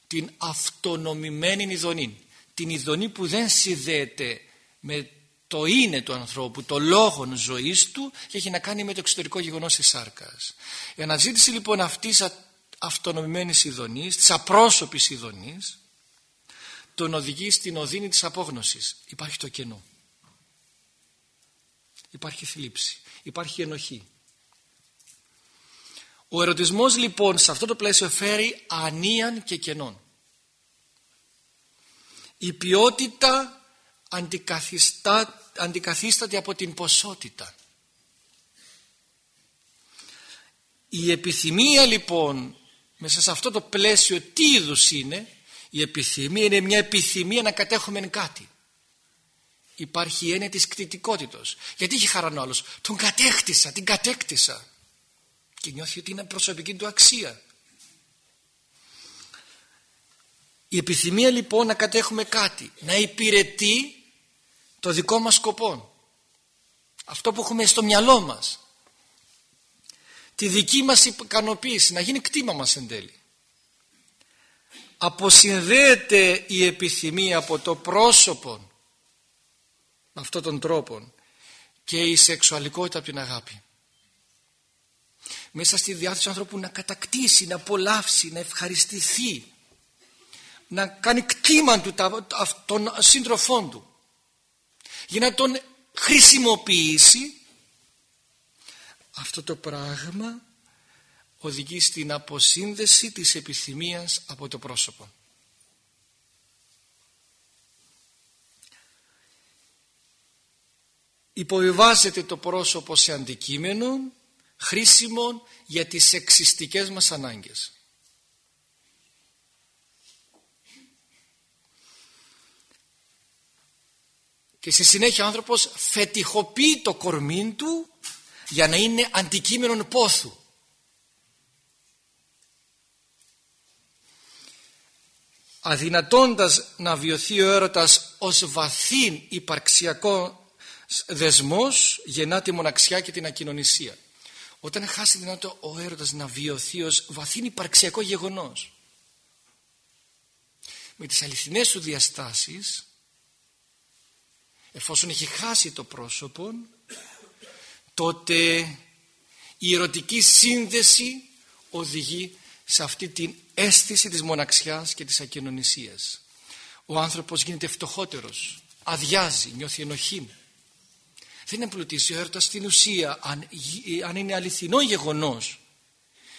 την αυτονομημένη ειδονή την ειδονή που δεν συνδέεται με το είναι του ανθρώπου, το λόγο ζωής του και έχει να κάνει με το εξωτερικό γεγονός της σάρκας. Η αναζήτηση λοιπόν αυτής της αυτονομημένης ειδονής, της απρόσωπης ειδονής, τον οδηγεί στην οδύνη της απόγνωσης. Υπάρχει το κενό. Υπάρχει θλίψη. Υπάρχει ενοχή. Ο ερωτισμός λοιπόν σε αυτό το πλαίσιο φέρει ανίαν και κενών. Η ποιότητα αντικαθίσταται από την ποσότητα. Η επιθυμία λοιπόν μέσα σε αυτό το πλαίσιο τι είδους είναι; Η επιθυμία είναι μια επιθυμία να κατέχουμε κάτι. Υπάρχει η έννοια της κτητικότητος. Γιατί είχε χαρανό άλλος; Τον κατέκτησα, την κατέκτησα και νιώθει ότι είναι προσωπική του αξία. Η επιθυμία λοιπόν να κατέχουμε κάτι, να υπηρετεί το δικό μας σκοπό. Αυτό που έχουμε στο μυαλό μας. Τη δική μας ικανοποίηση, να γίνει κτήμα μας εν τέλει. Αποσυνδέεται η επιθυμία από το πρόσωπο με αυτόν τον τρόπο και η σεξουαλικότητα από την αγάπη μέσα στη διάθεση του ανθρώπου να κατακτήσει, να απολαύσει, να ευχαριστηθεί να κάνει κτήμα του των σύντροφών του για να τον χρησιμοποιήσει αυτό το πράγμα οδηγεί στην αποσύνδεση της επιθυμίας από το πρόσωπο. Υποβιβάζεται το πρόσωπο σε αντικείμενο χρήσιμο για τις εξιστικές μας ανάγκες. Και στη συνέχεια ο άνθρωπος φετιχοποιεί το κορμί του για να είναι αντικείμενο πόθου. Αδυνατώντας να βιωθεί ο έρωτας ως βαθύν υπαρξιακό δεσμός γεννά τη μοναξιά και την ακοινωνισία όταν χάσει δυνατό ο έρωτας να βιωθεί ως βαθύν υπαρξιακό γεγονός με τις αληθινές του διαστάσεις εφόσον έχει χάσει το πρόσωπο τότε η ερωτική σύνδεση οδηγεί σε αυτή την αίσθηση της μοναξιάς και της ακοινωνισίας. Ο άνθρωπος γίνεται φτωχότερος αδειάζει, νιώθει ενοχή. Δεν εμπλουτίζει ο έρωτας στην ουσία αν, αν είναι αληθινό γεγονός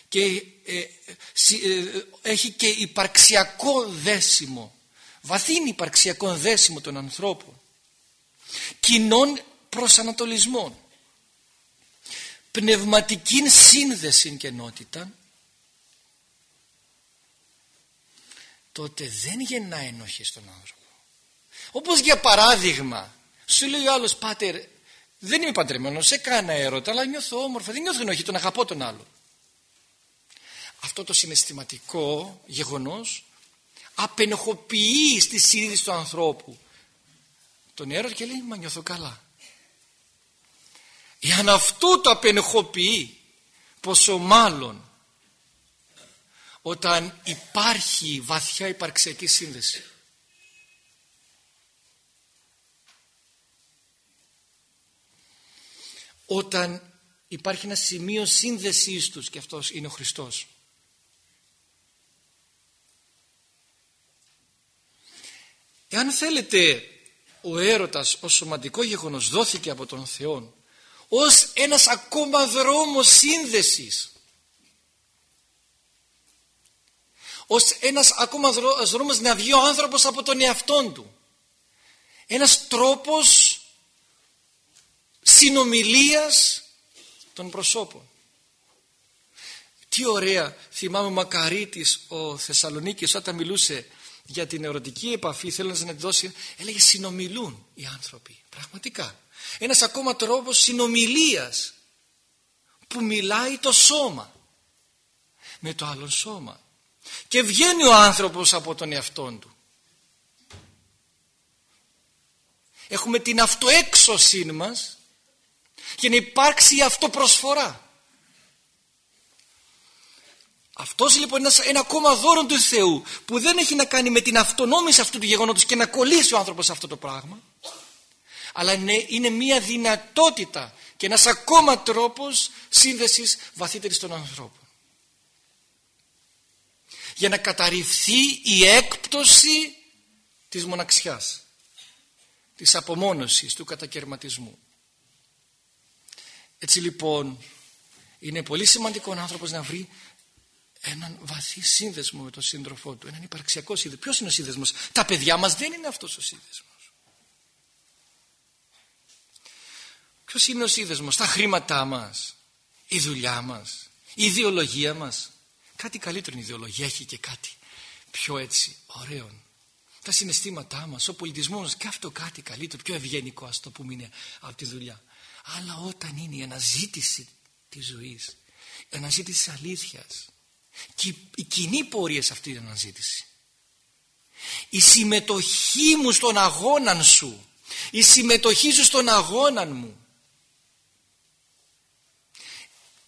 και ε, ε, ε, έχει και υπαρξιακό δέσιμο βαθύνει υπαρξιακό δέσιμο των ανθρώπων κοινών προσανατολισμών. Πνευματική σύνδεση και ενότητα τότε δεν γεννά ενοχή στον άνθρωπο. Όπως για παράδειγμα σου λέει ο άλλος πάτερ δεν είμαι παντρεμένος, σε κάνα έρωτα, αλλά νιώθω όμορφα, δεν νιώθω ενοχή, τον αγαπώ τον άλλο. Αυτό το συναισθηματικό γεγονός απενοχοποιεί στη συνείδηση του ανθρώπου τον έρωτα και λέει μα νιώθω καλά. Εάν αυτό το απενοχοποιεί πόσο μάλλον όταν υπάρχει βαθιά υπαρξιακή σύνδεση. Όταν υπάρχει ένα σημείο σύνδεσής τους και αυτός είναι ο Χριστός. Εάν θέλετε ο έρωτας ως σωματικό γεγονός δόθηκε από τον Θεό ως ένας ακόμα δρόμος σύνδεσης. Ως ένας ακόμα δρόμος να βγει ο άνθρωπος από τον εαυτόν του. Ένας τρόπος συνομιλίας των προσώπων. Τι ωραία θυμάμαι ο Μακαρίτης ο Θεσσαλονίκης όταν μιλούσε για την ερωτική επαφή θέλω να τη δώσει έλεγε συνομιλούν οι άνθρωποι πραγματικά. Ένας ακόμα τρόπος συνομιλίας που μιλάει το σώμα με το άλλο σώμα. Και βγαίνει ο άνθρωπος από τον εαυτόν του. Έχουμε την αυτοέξωσή μας και να υπάρξει η αυτοπροσφορά αυτός λοιπόν είναι ένα ακόμα δώρο του Θεού που δεν έχει να κάνει με την αυτονόμηση αυτού του γεγονότος και να κολλήσει ο άνθρωπος σε αυτό το πράγμα αλλά είναι, είναι μια δυνατότητα και ένας ακόμα τρόπος σύνδεσης βαθύτερης των ανθρώπων. Για να καταρριφθεί η έκπτωση της μοναξιάς της απομόνωσης του κατακαιρματισμού. Έτσι λοιπόν είναι πολύ σημαντικό ο άνθρωπος να βρει έναν βαθύ σύνδεσμο με τον σύντροφό του, έναν υπαρξιακό σύνδεσμο. Ποιος είναι ο σύνδεσμος, τα παιδιά μας δεν είναι αυτός ο σύνδεσμος. Ποιος είναι ο σύνδεσμος, τα χρήματά μας, η δουλειά μας, η ιδεολογία μας. Κάτι καλύτερο είναι η ιδεολογία, έχει και κάτι πιο έτσι ωραίο. Τα συναισθήματά μας, ο πολιτισμός μας και αυτό κάτι καλύτερο, πιο ευγενικό ας το πούμε είναι από τη δουλειά. Αλλά όταν είναι η αναζήτηση της ζωής, η αναζήτηση της αλήθειας, και η κοινή πορεία σε αυτή την αναζήτηση. Η συμμετοχή μου στον αγώνα σου, η συμμετοχή σου στον αγώνα μου,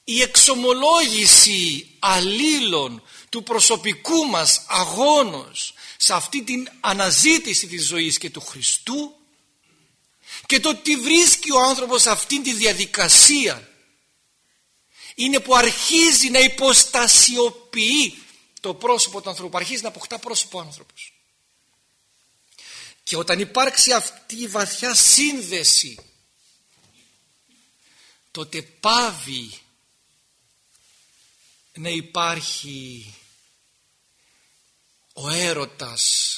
η εξομολόγηση αλλήλων του προσωπικού μας αγώνος σε αυτή την αναζήτηση της ζωής και του Χριστού και το τι βρίσκει ο άνθρωπος σε αυτή τη διαδικασία είναι που αρχίζει να υποστασιοποιεί το πρόσωπο του ανθρώπου, αρχίζει να αποκτά πρόσωπο ο άνθρωπος. Και όταν υπάρξει αυτή η βαθιά σύνδεση τότε πάβει να υπάρχει ο έρωτας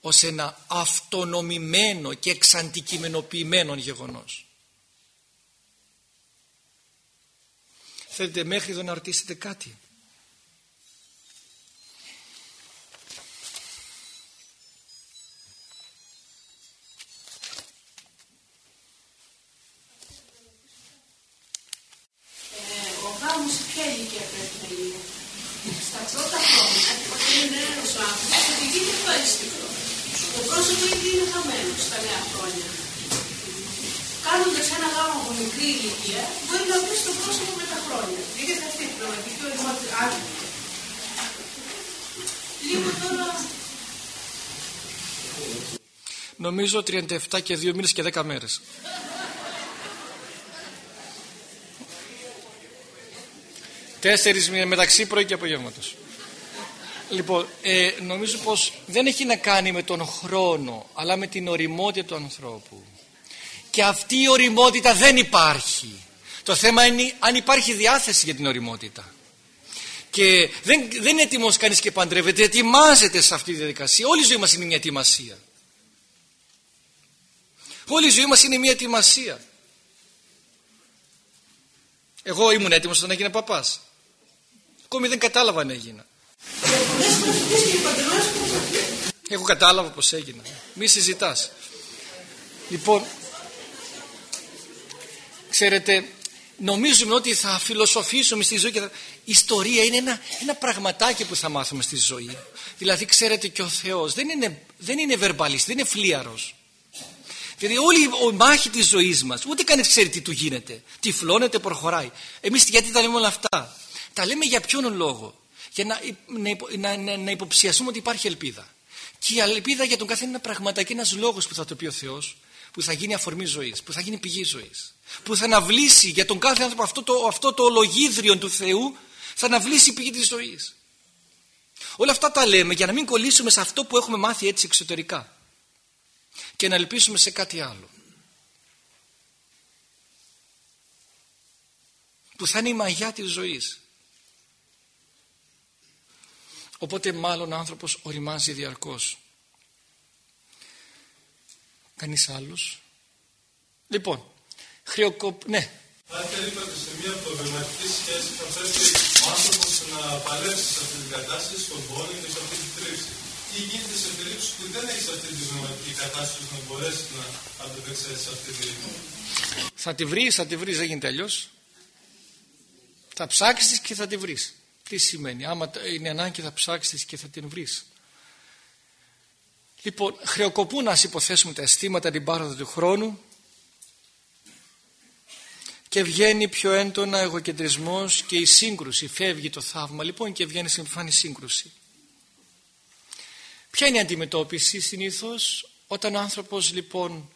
ως ένα αυτονομημένο και εξαντικειμενοποιημένο γεγονός. Θέλετε μέχρι εδώ να ρωτήσετε κάτι; ο γάμος σε ποια ηλικία πρέπει να είναι. Στα πρώτα χρόνια, όταν είναι νέος ο άνθρωπος, οδηγεί και το αίσθητο. Το πρόσωπο ήδη είναι χαμένο στα νέα χρόνια. Κάνοντας ένα γάμο από μικρή ηλικία, μπορεί να βρει το πρόσωπο με τα χρόνια. Είναι αυτή η πραγματική οριμότητα. Λίγο τώρα Νομίζω 37 και 2 μήνες και 10 μέρες. Τέσσερις μήνες μεταξύ πρωί και απογεύματος. Λοιπόν, ε, νομίζω πως δεν έχει να κάνει με τον χρόνο, αλλά με την οριμότητα του ανθρώπου. Και αυτή η οριμότητα δεν υπάρχει. Το θέμα είναι αν υπάρχει διάθεση για την οριμότητα. Και δεν, δεν είναι έτοιμος κανείς και παντρεύεται, ετοιμάζεται σε αυτή τη διαδικασία. Όλη η ζωή μας είναι μια ετοιμασία. Όλη η ζωή μας είναι μια ετοιμασία. Εγώ ήμουν έτοιμος όταν έγινα παπάς. Ακόμη δεν κατάλαβα αν έγινα. Έχω κατάλαβα πως έγινα. Μη συζητάς. Λοιπόν, ξέρετε, νομίζουμε ότι θα φιλοσοφήσουμε στη ζωή και θα... η ιστορία είναι ένα, ένα πραγματάκι που θα μάθουμε στη ζωή. Δηλαδή, ξέρετε, και ο Θεός δεν είναι, δεν είναι βερμπαλιστής, δεν είναι φλίαρος. Δηλαδή όλη η μάχη της ζωής μας, ούτε κανείς ξέρει τι του γίνεται. Τυφλώνεται, προχωράει. Εμείς γιατί τα λέμε όλα αυτά; Τα λέμε για ποιον λόγο; για να, να, να, να υποψιαστούμε ότι υπάρχει ελπίδα. Και η ελπίδα για τον καθένα είναι πραγματικά ένας λόγος που θα το πει ο Θεός, που θα γίνει αφορμή ζωής, που θα γίνει πηγή ζωής, που θα αναβλήσει για τον κάθε άνθρωπο αυτό το, αυτό το ολογίδριο του Θεού, θα αναβλήσει η πηγή της ζωής. Όλα αυτά τα λέμε για να μην κολλήσουμε σε αυτό που έχουμε μάθει έτσι εξωτερικά και να ελπίσουμε σε κάτι άλλο. Που θα είναι η μαγιά της ζωής. Οπότε μάλλον ο άνθρωπος οριμάζει διαρκώς. Κανείς άλλος. Λοιπόν, χρεοκοπ... Ναι. Αν είπατε σε μια προβληματική σχέση θα πρέπει ο άνθρωπος να παλέψει σε αυτή την κατάσταση, στον πόνο και σε αυτή την τρίψη. Τι γίνεται σε περίπτωση που δεν έχεις αυτή τη πνευματική κατάσταση να μπορέσεις να ανταπεξέλθει σε αυτή τη Θα τη βρεις, θα τη βρεις, δεν γίνεται αλλιώς. Θα ψάξεις και θα τη βρεις. Τι σημαίνει, άμα είναι ανάγκη θα ψάξεις και θα την βρεις. Λοιπόν, χρεοκοπούν να υποθέσουμε τα αισθήματα την πάροδο του χρόνου και βγαίνει πιο έντονα εγωκεντρισμός και η σύγκρουση. Φεύγει το θαύμα λοιπόν και βγαίνει στην επιφάνη σύγκρουση. Ποια είναι η αντιμετώπιση συνήθως; Όταν ο άνθρωπος λοιπόν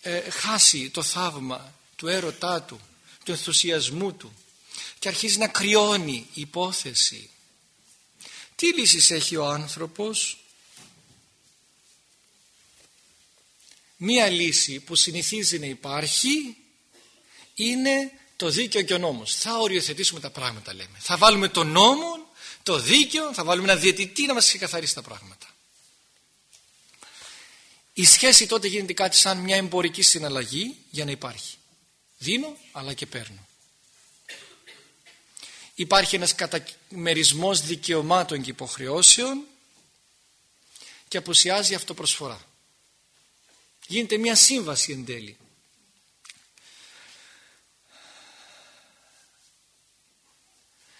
ε, χάσει το θαύμα του έρωτά του, του ενθουσιασμού του και αρχίζει να κρυώνει η υπόθεση. Τι λύσεις έχει ο άνθρωπος; Μία λύση που συνηθίζει να υπάρχει είναι το δίκαιο και ο νόμος. Θα οριοθετήσουμε τα πράγματα λέμε. Θα βάλουμε το νόμο, το δίκαιο, θα βάλουμε ένα διαιτητή να μας ξεκαθαρίσει τα πράγματα. Η σχέση τότε γίνεται κάτι σαν μια εμπορική συναλλαγή για να υπάρχει. Δίνω αλλά και παίρνω. Υπάρχει ένας καταμερισμός δικαιωμάτων και υποχρεώσεων και αποσιάζει αυτοπροσφορά. Γίνεται μια σύμβαση εν τέλει.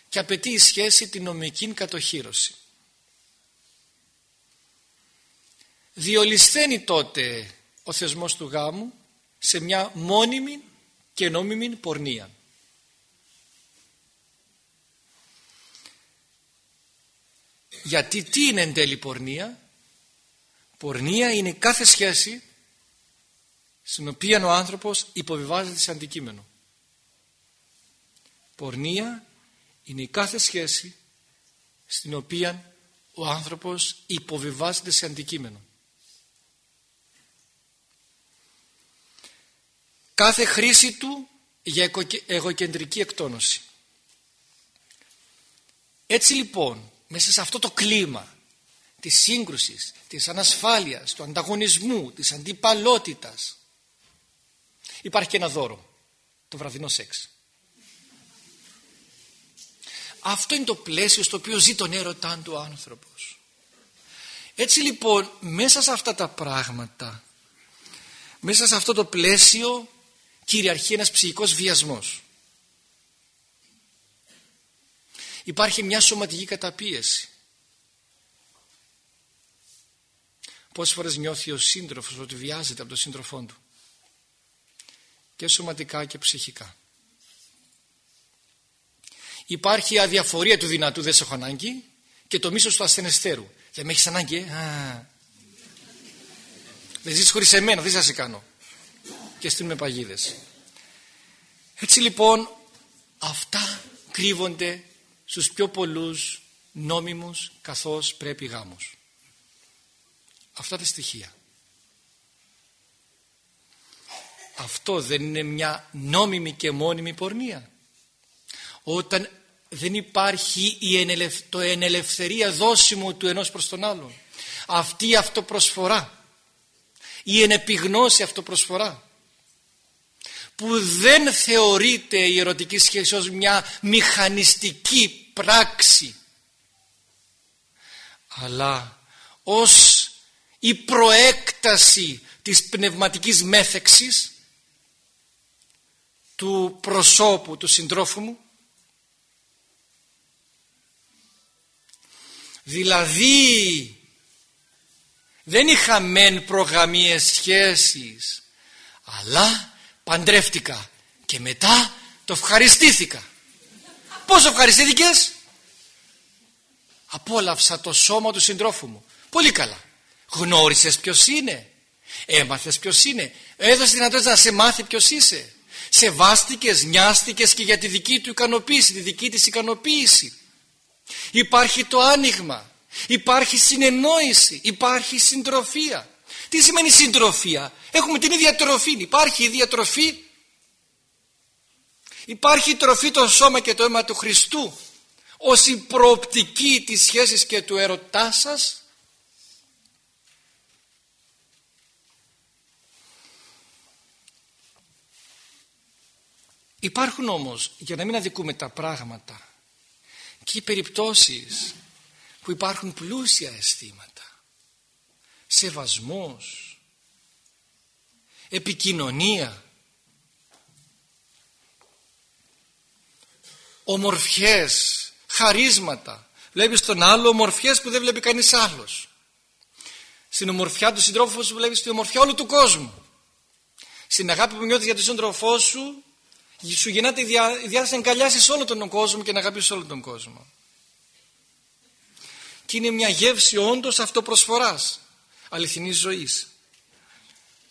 Και απαιτεί η σχέση την νομική κατοχήρωση. Διολυσθένει τότε ο θεσμός του γάμου σε μια μόνιμη και νόμιμη πορνεία. Γιατί τι είναι εν τέλει πορνεία; Πορνεία είναι κάθε σχέση στην οποία ο άνθρωπος υποβιβάζεται σε αντικείμενο. Πορνεία είναι η κάθε σχέση στην οποία ο άνθρωπος υποβιβάζεται σε αντικείμενο. Κάθε χρήση του για εγωκεντρική εκτόνωση. Έτσι λοιπόν, μέσα σε αυτό το κλίμα της σύγκρουσης, της ανασφάλειας, του ανταγωνισμού, της αντιπαλότητας, υπάρχει και ένα δώρο. Το βραδινό σεξ. Αυτό είναι το πλαίσιο στο οποίο ζει τον έρωτά του άνθρωπος. Έτσι λοιπόν μέσα σε αυτά τα πράγματα, μέσα σε αυτό το πλαίσιο κυριαρχεί ένας ψυχικός βιασμός. Υπάρχει μια σωματική καταπίεση. Πόσες φορές νιώθει ο σύντροφος ότι βιάζεται από τον σύντροφό του και σωματικά και ψυχικά. Υπάρχει αδιαφορία του δυνατού δεν σε έχω ανάγκη και το μίσος του ασθενεστέρου. Δεν με έχεις ανάγκη, ε; Α. Δεν ζεις χωρίς εμένα, δεν θα σε κάνω. Και στείλουμε παγίδες. Έτσι λοιπόν αυτά κρύβονται στους πιο πολλούς νόμιμους καθώς πρέπει γάμους. Αυτά τα στοιχεία. Αυτό δεν είναι μια νόμιμη και μόνιμη πορνεία. Όταν δεν υπάρχει η το ενελευθερία δόσιμο του ενός προς τον άλλον. Αυτή η αυτοπροσφορά. Η ενεπιγνώση αυτοπροσφορά. Που δεν θεωρείται η ερωτική σχέση ως μια μηχανιστική πράξη. Αλλά ως η προέκταση της πνευματικής μέθεξης του προσώπου του συντρόφου μου δηλαδή δεν είχα μεν προγαμίες σχέσεις αλλά παντρεύτηκα και μετά το ευχαριστήθηκα πώς ευχαριστήθηκες; Απόλαυσα το σώμα του συντρόφου μου. Πολύ καλά. Γνώρισες ποιος είναι. Έμαθες ποιος είναι. Έδωσες δυνατότητα να σε μάθει ποιος είσαι. Σεβάστηκες, νοιάστηκες και για τη δική του ικανοποίηση, τη δική της ικανοποίηση. Υπάρχει το άνοιγμα. Υπάρχει συνεννόηση. Υπάρχει συντροφία. Τι σημαίνει συντροφία; Έχουμε την ίδια τροφή. Υπάρχει η διατροφή. Υπάρχει η τροφή το σώμα και το αίμα του Χριστού ως η προοπτική της σχέσης και του ερωτά σας; Υπάρχουν όμως, για να μην αδικούμε τα πράγματα, και οι περιπτώσεις που υπάρχουν πλούσια αισθήματα, σεβασμός, επικοινωνία, ομορφιές, χαρίσματα. Βλέπεις τον άλλο ομορφιές που δεν βλέπει κανείς άλλος. Στην ομορφιά του συντρόφου σου βλέπεις την ομορφιά όλου του κόσμου. Στην αγάπη που νιώθεις για τον σύντροφό σου σου γεννάται η διάθεση να εγκαλιάσεις όλο τον κόσμο και να αγαπήσεις όλο τον κόσμο. Και είναι μια γεύση όντως αυτοπροσφοράς αληθινής ζωής.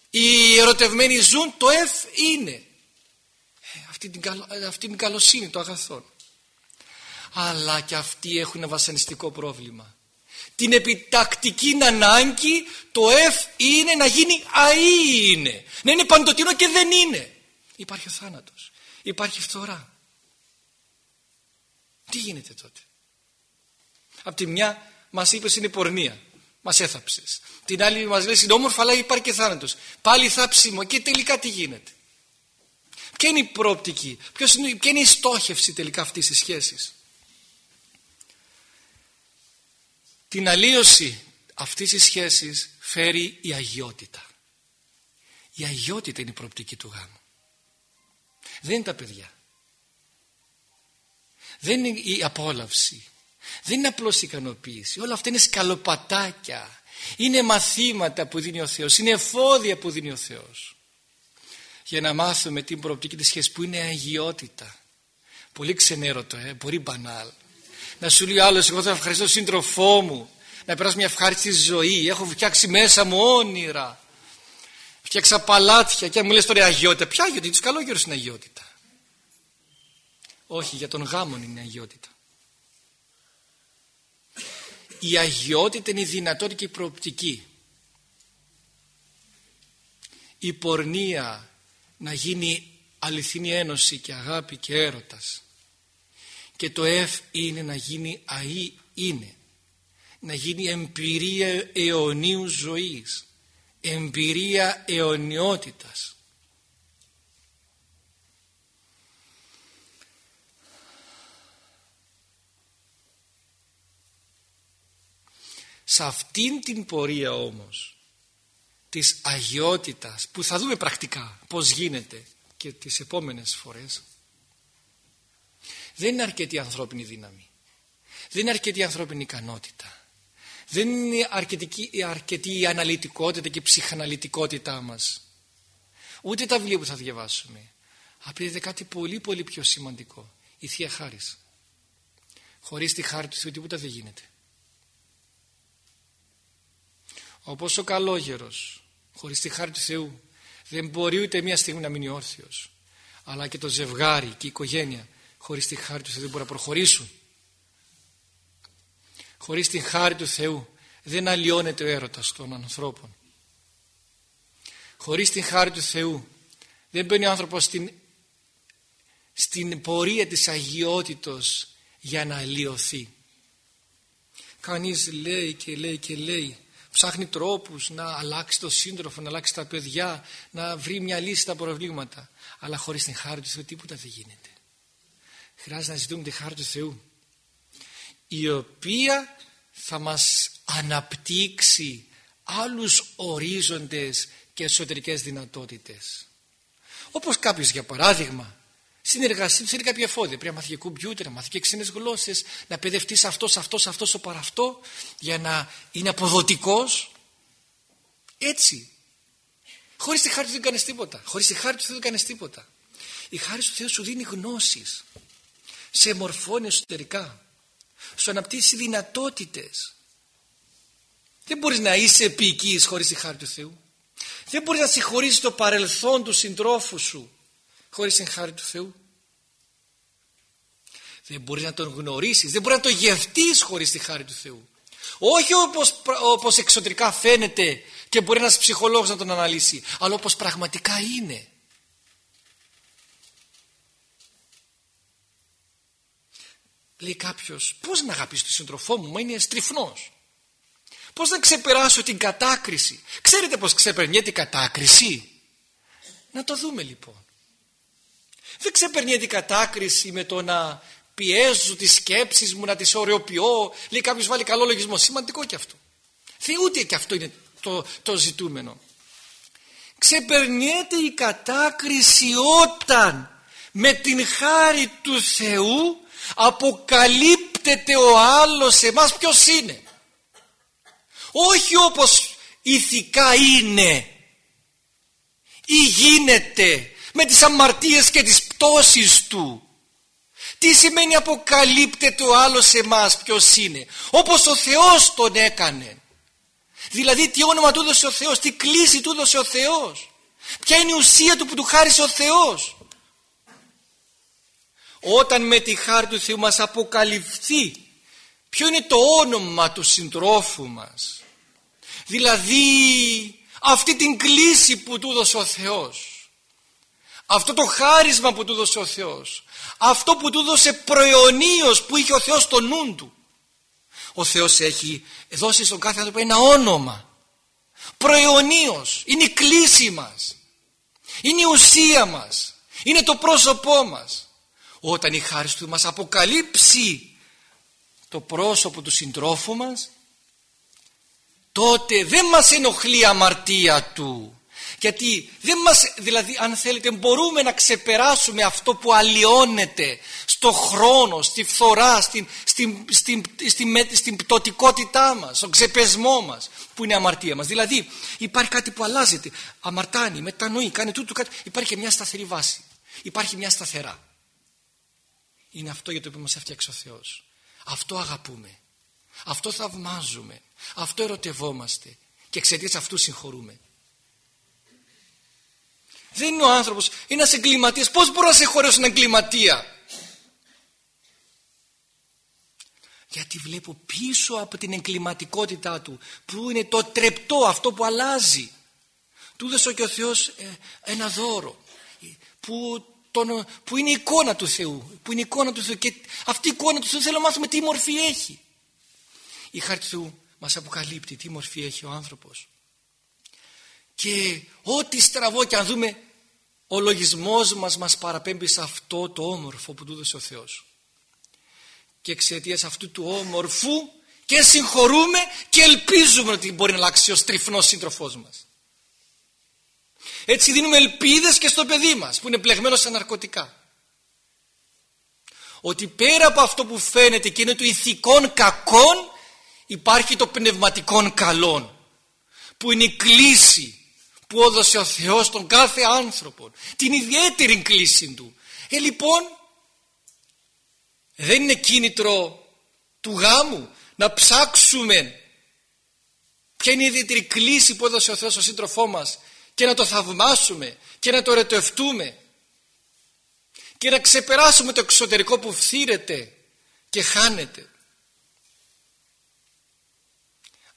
Οι ερωτευμένοι ζουν το εφ είναι. Ε, αυτή, την, ε, αυτή την καλοσύνη το αγαθόν αλλά και αυτοί έχουν ένα βασανιστικό πρόβλημα. Την επιτακτική ανάγκη το εφ είναι να γίνει αή είναι. Να είναι παντοτινό και δεν είναι. Υπάρχει ο θάνατος. Υπάρχει φθορά. Τι γίνεται τότε; Απ' τη μια μας είπες είναι πορνεία. Μας έθαψες. Την άλλη μας λες είναι όμορφα αλλά υπάρχει και θάνατος. Πάλι θάψιμο και τελικά τι γίνεται; Ποια είναι η πρόπτικη. Ποια είναι η στόχευση τελικά αυτής της σχέσης; Την αλλίωση αυτής της σχέσης φέρει η αγιότητα. Η αγιότητα είναι η προοπτική του γάμου. Δεν είναι τα παιδιά. Δεν είναι η απόλαυση. Δεν είναι απλώς η ικανοποίηση. Όλα αυτά είναι σκαλοπατάκια. Είναι μαθήματα που δίνει ο Θεός. Είναι εφόδια που δίνει ο Θεός. Για να μάθουμε την προοπτική της σχέσης που είναι αγιότητα. Πολύ ξενέρωτο, ε, πολύ μπανάλ να σου λέει άλλος εγώ θα ευχαριστώ τον σύντροφό μου να περάσω μια ευχάριστη ζωή έχω φτιάξει μέσα μου όνειρα φτιάξα παλάτια και μου λες τώρα αγιότητα ποια αγιότητα, τους καλό καιρό είναι αγιότητα όχι για τον γάμον είναι αγιότητα η αγιότητα είναι η δυνατότητα και η προοπτική. Η πορνεία να γίνει αληθινή ένωση και αγάπη και έρωτας. Και το F είναι να γίνει αή είναι. Να γίνει εμπειρία αιωνίου ζωής εμπειρία αιωνιότητας σε αυτήν την πορεία όμως της αγιότητας που θα δούμε πρακτικά πως γίνεται και τις επόμενες φορές δεν είναι αρκετή ανθρώπινη δύναμη. Δεν είναι αρκετή η ανθρώπινη ικανότητα. Δεν είναι αρκετή, αρκετή η αναλυτικότητα και η ψυχαναλυτικότητά μας. Ούτε τα βιβλία που θα διαβάσουμε. Απαιτείται κάτι πολύ πολύ πιο σημαντικό. Η Θεία Χάρις. Χωρίς τη χάρη του Θεού τίποτα δεν γίνεται. Όπως ο καλόγερος χωρίς τη χάρη του Θεού δεν μπορεί ούτε μία στιγμή να μείνει όρθιος αλλά και το ζευγάρι και η οικογένεια χωρίς τη χάρη του Θεού δεν μπορεί να προχωρήσουν. Χωρίς τη χάρη του Θεού δεν αλλοιώνεται ο έρωτας των ανθρώπων. Χωρίς την χάρη του Θεού δεν μπαίνει ο άνθρωπος στην, στην πορεία της αγιότητος για να αλλοιωθεί. Κανείς λέει και λέει και λέει ψάχνει τρόπους να αλλάξει το σύντροφο, να αλλάξει τα παιδιά, να βρει μια λύση στα προβλήματα. Αλλά χωρίς την χάρη του Θεού τίποτα δεν γίνεται χρειάζεται να ζητούμε τη χάρη του Θεού η οποία θα μας αναπτύξει άλλους ορίζοντες και εσωτερικές δυνατότητες όπως κάποιος για παράδειγμα συνεργασία τους είναι κάποια εφόδια. Πρέπει να μάθει και κομπιούτερ, να μάθει και ξένες γλώσσες, να παιδευτείς σε αυτός, σε αυτός, σε αυτός, στο παραυτό, για να είναι αποδοτικός. Έτσι. Χωρίς τη χάρη του δεν κάνεις τίποτα. Χωρίς τη χάρη του δεν κάνεις τίποτα. Η χάρη του Θεού σου δίνει γνώσεις σε μορφώνει εσωτερικά σου αναπτύσσει δυνατότητες. Δεν μπορείς να είσαι επίοικης χωρίς τη χάρη του Θεού. Δεν μπορείς να συγχωρήσεις το παρελθόν του συντρόφου σου χωρίς την χάρη του Θεού. Δεν μπορείς να τον γνωρίσεις, δεν μπορείς να τον γευτείς χωρίς τη χάρη του Θεού. Όχι όπως, όπως εξωτερικά φαίνεται και μπορεί ένας ψυχολόγος να τον αναλύσει, αλλά όπως πραγματικά είναι. Λέει κάποιος, πώς να αγαπήσω τον σύντροφό μου, μα είναι στριφνός. Πώς να ξεπεράσω την κατάκριση. Ξέρετε πώς ξεπερνιέται η κατάκριση; Να το δούμε λοιπόν. Δεν ξεπερνιέται η κατάκριση με το να πιέζω τις σκέψεις μου, να τις ωρεοποιώ. Λέει κάποιος βάλει καλό λογισμό. Σημαντικό και αυτό. Δεν ούτε και αυτό είναι το, το ζητούμενο. Ξεπερνιέται η κατάκριση όταν με την χάρη του Θεού αποκαλύπτεται ο άλλος σε εμάς ποιος είναι; Όχι όπως ηθικά είναι ή γίνεται με τις αμαρτίες και τις πτώσεις του. Τι σημαίνει αποκαλύπτεται ο άλλος σε εμάς ποιος είναι. Όπως ο Θεός τον έκανε. Δηλαδή τι όνομα του έδωσε ο Θεός τι κλίση του έδωσε ο Θεός. Ποια είναι η ουσία του που του χάρισε ο Θεός. Όταν με τη χάρη του Θεού μας αποκαλυφθεί ποιο είναι το όνομα του συντρόφου μας. Δηλαδή αυτή την κλίση που του έδωσε ο Θεός αυτό το χάρισμα που του έδωσε ο Θεός αυτό που του έδωσε προαιωνίως που είχε ο Θεός στο νου του. Ο Θεός έχει δώσει στον κάθε άνθρωπο ένα όνομα. Προαιωνίως. Είναι η κλίση μας. Είναι η ουσία μας. Είναι το πρόσωπό μας. Όταν η χάρη του μας αποκαλύψει το πρόσωπο του συντρόφου μας τότε δεν μας ενοχλεί η αμαρτία του γιατί δεν μας, δηλαδή αν θέλετε μπορούμε να ξεπεράσουμε αυτό που αλλοιώνεται στο χρόνο, στη φθορά, στην, στην, στην, στην, στην πτωτικότητά μας, στον ξεπεσμό μας που είναι η αμαρτία μας. Δηλαδή υπάρχει κάτι που αλλάζεται, αμαρτάνει, μετανοεί, κάνει τούτο κάτι, υπάρχει και μια σταθερή βάση, υπάρχει μια σταθερά. Είναι αυτό για το οποίο μας έφτιαξε ο Θεός. Αυτό αγαπούμε. Αυτό θαυμάζουμε. Αυτό ερωτευόμαστε. Και εξαιτίας αυτού συγχωρούμε. Δεν είναι ο άνθρωπος, είναι ένας εγκληματίας. Πώς μπορώ να σε χωρέσω έναν εγκληματία; Γιατί βλέπω πίσω από την εγκληματικότητά του που είναι το τρεπτό αυτό που αλλάζει. Του δώσε και ο Θεός ε, ένα δώρο που τον, που είναι η εικόνα του Θεού που είναι η εικόνα του Θεού και αυτή η εικόνα του Θεού θέλω να μάθουμε τι μορφή έχει η χάρη του Θεού μας αποκαλύπτει τι μορφή έχει ο άνθρωπος και ό,τι στραβό και αν δούμε ο λογισμός μας μας παραπέμπει σε αυτό το όμορφο που του έδωσε ο Θεός και εξαιτίας αυτού του όμορφου και συγχωρούμε και ελπίζουμε ότι μπορεί να αλλάξει ο στριφνός σύντροφός μας έτσι δίνουμε ελπίδες και στο παιδί μας που είναι πλεγμένο σε ναρκωτικά. Ότι πέρα από αυτό που φαίνεται και είναι του ηθικών κακών υπάρχει το πνευματικών καλών που είναι η κλίση που έδωσε ο Θεός στον κάθε άνθρωπο την ιδιαίτερη κλίση του ε λοιπόν δεν είναι κίνητρο του γάμου να ψάξουμε ποια είναι η ιδιαίτερη κλίση που έδωσε ο Θεός στον σύντροφό μας και να το θαυμάσουμε και να το ρετευτούμε και να ξεπεράσουμε το εξωτερικό που φθήρεται και χάνεται.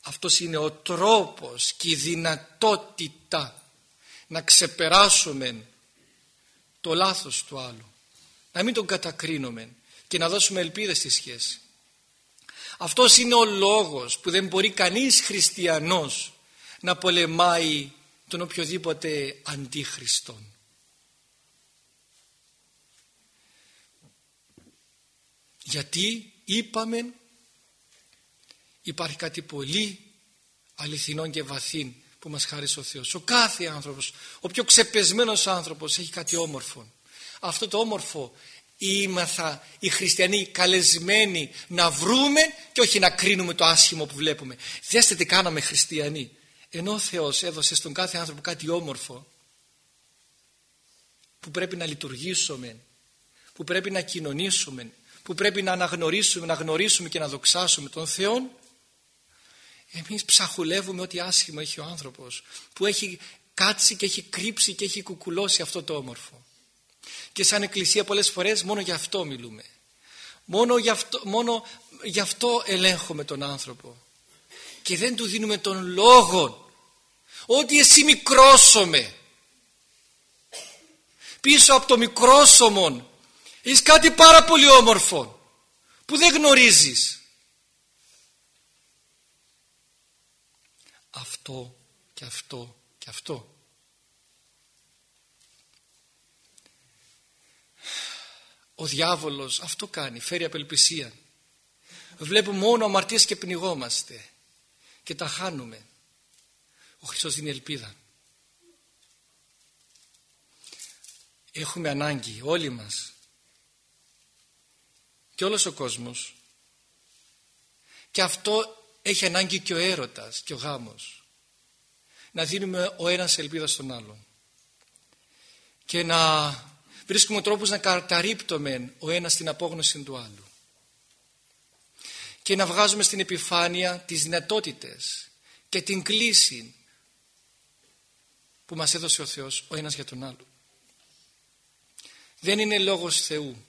Αυτός είναι ο τρόπος και η δυνατότητα να ξεπεράσουμε το λάθος του άλλου. Να μην τον κατακρίνουμε και να δώσουμε ελπίδα στη σχέση. Αυτός είναι ο λόγος που δεν μπορεί κανείς χριστιανός να πολεμάει τον οποιοδήποτε αντίχριστον. Γιατί είπαμε υπάρχει κάτι πολύ αληθινό και βαθύν που μας χάρισε ο Θεός. Ο κάθε άνθρωπος, ο πιο ξεπεσμένος άνθρωπος έχει κάτι όμορφο. Αυτό το όμορφο είμαθα οι χριστιανοί καλεσμένοι να βρούμε και όχι να κρίνουμε το άσχημο που βλέπουμε. Δέστε τι κάναμε χριστιανοί ενώ ο Θεός έδωσε στον κάθε άνθρωπο κάτι όμορφο που πρέπει να λειτουργήσουμε, που πρέπει να κοινωνήσουμε, που πρέπει να αναγνωρίσουμε, να γνωρίσουμε και να δοξάσουμε τον Θεό εμείς ψαχουλεύουμε ό,τι άσχημο έχει ο άνθρωπος που έχει κάτσει και έχει κρύψει και έχει κουκουλώσει αυτό το όμορφο. Και σαν εκκλησία πολλές φορές μόνο γι' αυτό μιλούμε. Μόνο γι' αυτό, μόνο γι αυτό ελέγχουμε τον άνθρωπο. Και δεν του δίνουμε τον λόγο. Ότι εσύ μικρόσωμε πίσω από το μικρόσωμον Είσαι κάτι πάρα πολύ όμορφο που δεν γνωρίζεις. Αυτό και αυτό και αυτό. Ο διάβολος αυτό κάνει, φέρει απελπισία. Βλέπουμε μόνο αμαρτίες και πνιγόμαστε και τα χάνουμε. Ο Χριστός δίνει ελπίδα. Έχουμε ανάγκη όλοι μας και όλος ο κόσμος και αυτό έχει ανάγκη και ο έρωτας και ο γάμος. Να δίνουμε ο ένας ελπίδα στον άλλον. Και να βρίσκουμε τρόπους να καταρρύπτουμε ο ένας την απόγνωση του άλλου. Και να βγάζουμε στην επιφάνεια τις δυνατότητες και την κλίση που μας έδωσε ο Θεός ο ένας για τον άλλο. Δεν είναι λόγος Θεού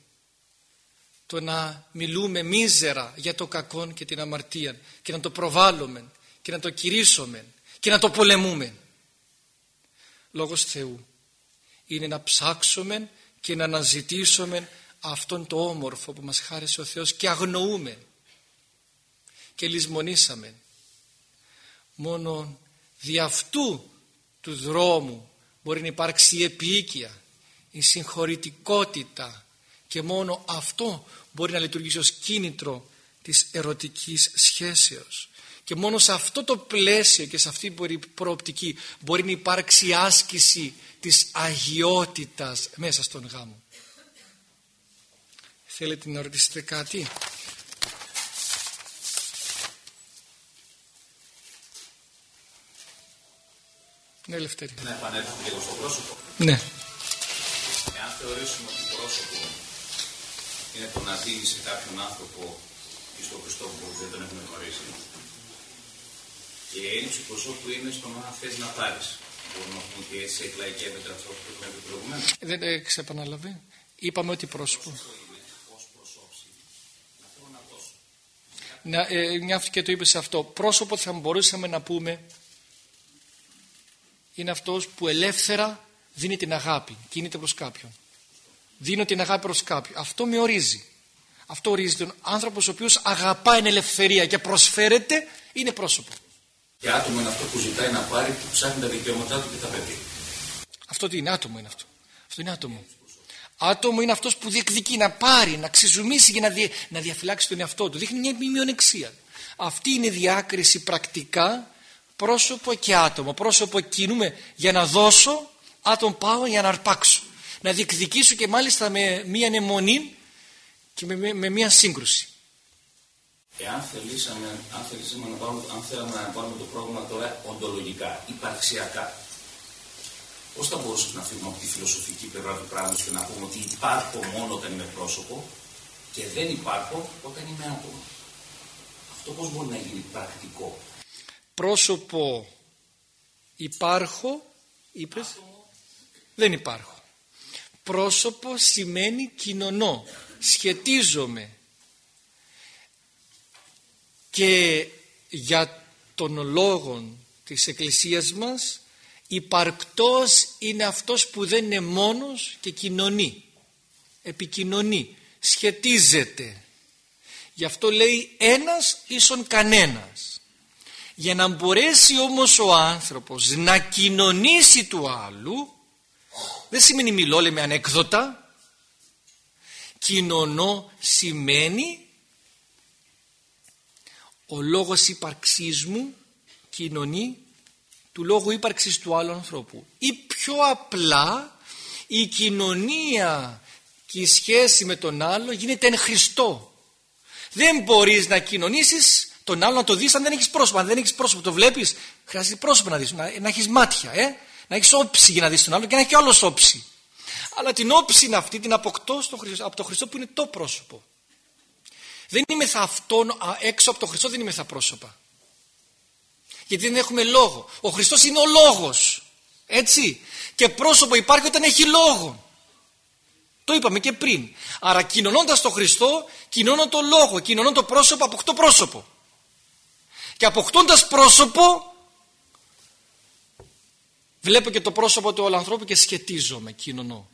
το να μιλούμε μίζερα για το κακό και την αμαρτία και να το προβάλλουμε και να το κηρύσουμε και να το πολεμούμε. Λόγος Θεού είναι να ψάξουμε και να αναζητήσουμε αυτόν το όμορφο που μας χάρισε ο Θεός και αγνοούμε και λησμονήσαμε. Μόνο δι' αυτού του δρόμου μπορεί να υπάρξει η επίοικια, η συγχωρητικότητα και μόνο αυτό μπορεί να λειτουργήσει ως κίνητρο της ερωτικής σχέσεως και μόνο σε αυτό το πλαίσιο και σε αυτή την προοπτική μπορεί να υπάρξει άσκηση της αγιότητας μέσα στον γάμο. Θέλετε να ρωτήσετε κάτι; Ναι, Ελευθερία. Να επανέλθουμε λίγο στο πρόσωπο. Ναι. Εάν θεωρήσουμε ότι πρόσωπο είναι το να δίνεις σε κάποιον άνθρωπο και στον Χριστό που δεν τον έχουμε γνωρίσει. Και η έλλειψη προσώπου είναι στο να θες να πάρεις. Μπορούμε να πούμε ότι έτσι εκλαϊκεύεται αυτό που έχουμε πει προηγουμένω. Δεν έχεις επαναλαβεί. Είπαμε ότι πρόσωπο. Να, ε, μια και το είπες αυτό. Πρόσωπο θα μπορούσαμε να πούμε είναι αυτός που ελεύθερα δίνει την αγάπη, κινείται προς κάποιον. Δίνω την αγάπη προς κάποιον. Αυτό με ορίζει. Αυτό ορίζει τον άνθρωπο ο οποίος αγαπάει την ελευθερία και προσφέρεται είναι πρόσωπο. Και άτομο είναι αυτό που ζητάει να πάρει, που ψάχνει τα δικαιώματά του και τα παιδί. Αυτό τι είναι άτομο είναι αυτό. Αυτό είναι άτομο. Άτομο είναι αυτός που διεκδικεί να πάρει, να ξεζουμίσει και να, να διαφυλάξει τον εαυτό του. Δείχνει μια μειονεξία. Αυτή είναι η διάκριση πρακτικά πρόσωπο και άτομο. Πρόσωπο κινούμε για να δώσω, άτομο πάω για να αρπάξω να διεκδικήσω και μάλιστα με μία αιμονή και με, με, μία σύγκρουση. Εάν θελήσαμε, αν, θελήσαμε να πάρουμε, αν θέλαμε να πάρουμε το πρόγραμμα τώρα οντολογικά, υπαρξιακά, πώς θα μπορούσαμε να φύγουμε από τη φιλοσοφική πλευρά του πράγματος και να πούμε ότι υπάρχω μόνο όταν είμαι πρόσωπο και δεν υπάρχω όταν είμαι άτομο; Αυτό πώς μπορεί να γίνει πρακτικό; Πρόσωπο υπάρχω, είπες, δεν υπάρχω πρόσωπο σημαίνει κοινωνώ, σχετίζομαι και για τον λόγο της Εκκλησίας μας υπαρκτός είναι αυτός που δεν είναι μόνος και κοινωνεί, επικοινωνεί, σχετίζεται. Γι' αυτό λέει ένας ίσον κανένας. Για να μπορέσει όμως ο άνθρωπος να κοινωνήσει του άλλου δεν σημαίνει μιλώ λέμε ανέκδοτα. Κοινωνώ σημαίνει ο λόγος ύπαρξής μου κοινωνεί του λόγου ύπαρξης του άλλου ανθρώπου. Ή πιο απλά η κοινωνία και η σχέση με τον άλλο γίνεται εν Χριστώ. Δεν μπορείς να κοινωνήσεις τον άλλο να το δεις αν δεν έχεις πρόσωπο αν δεν έχεις πρόσωπο το βλέπεις χρειάζεται πρόσωπο να δεις να, να έχεις μάτια ε; Να έχεις όψη για να δεις τον άλλο και να έχει και άλλος όψη. Αλλά την όψη αυτή την αποκτώ στο, από το Χριστό που είναι το πρόσωπο. Δεν είμαι θα αυτόν, έξω από τον Χριστό δεν είμαι θα πρόσωπα. Γιατί δεν έχουμε λόγο. Ο Χριστός είναι ο λόγος. Έτσι. Και πρόσωπο υπάρχει όταν έχει λόγο. Το είπαμε και πριν. Άρα κοινωνώντας τον Χριστό, κοινώνω το λόγο, κοινωνώ το πρόσωπο, αποκτώ πρόσωπο. Και αποκτώντας πρόσωπο, βλέπω και το πρόσωπο του όλου ανθρώπου και σχετίζομαι, κοινωνώ.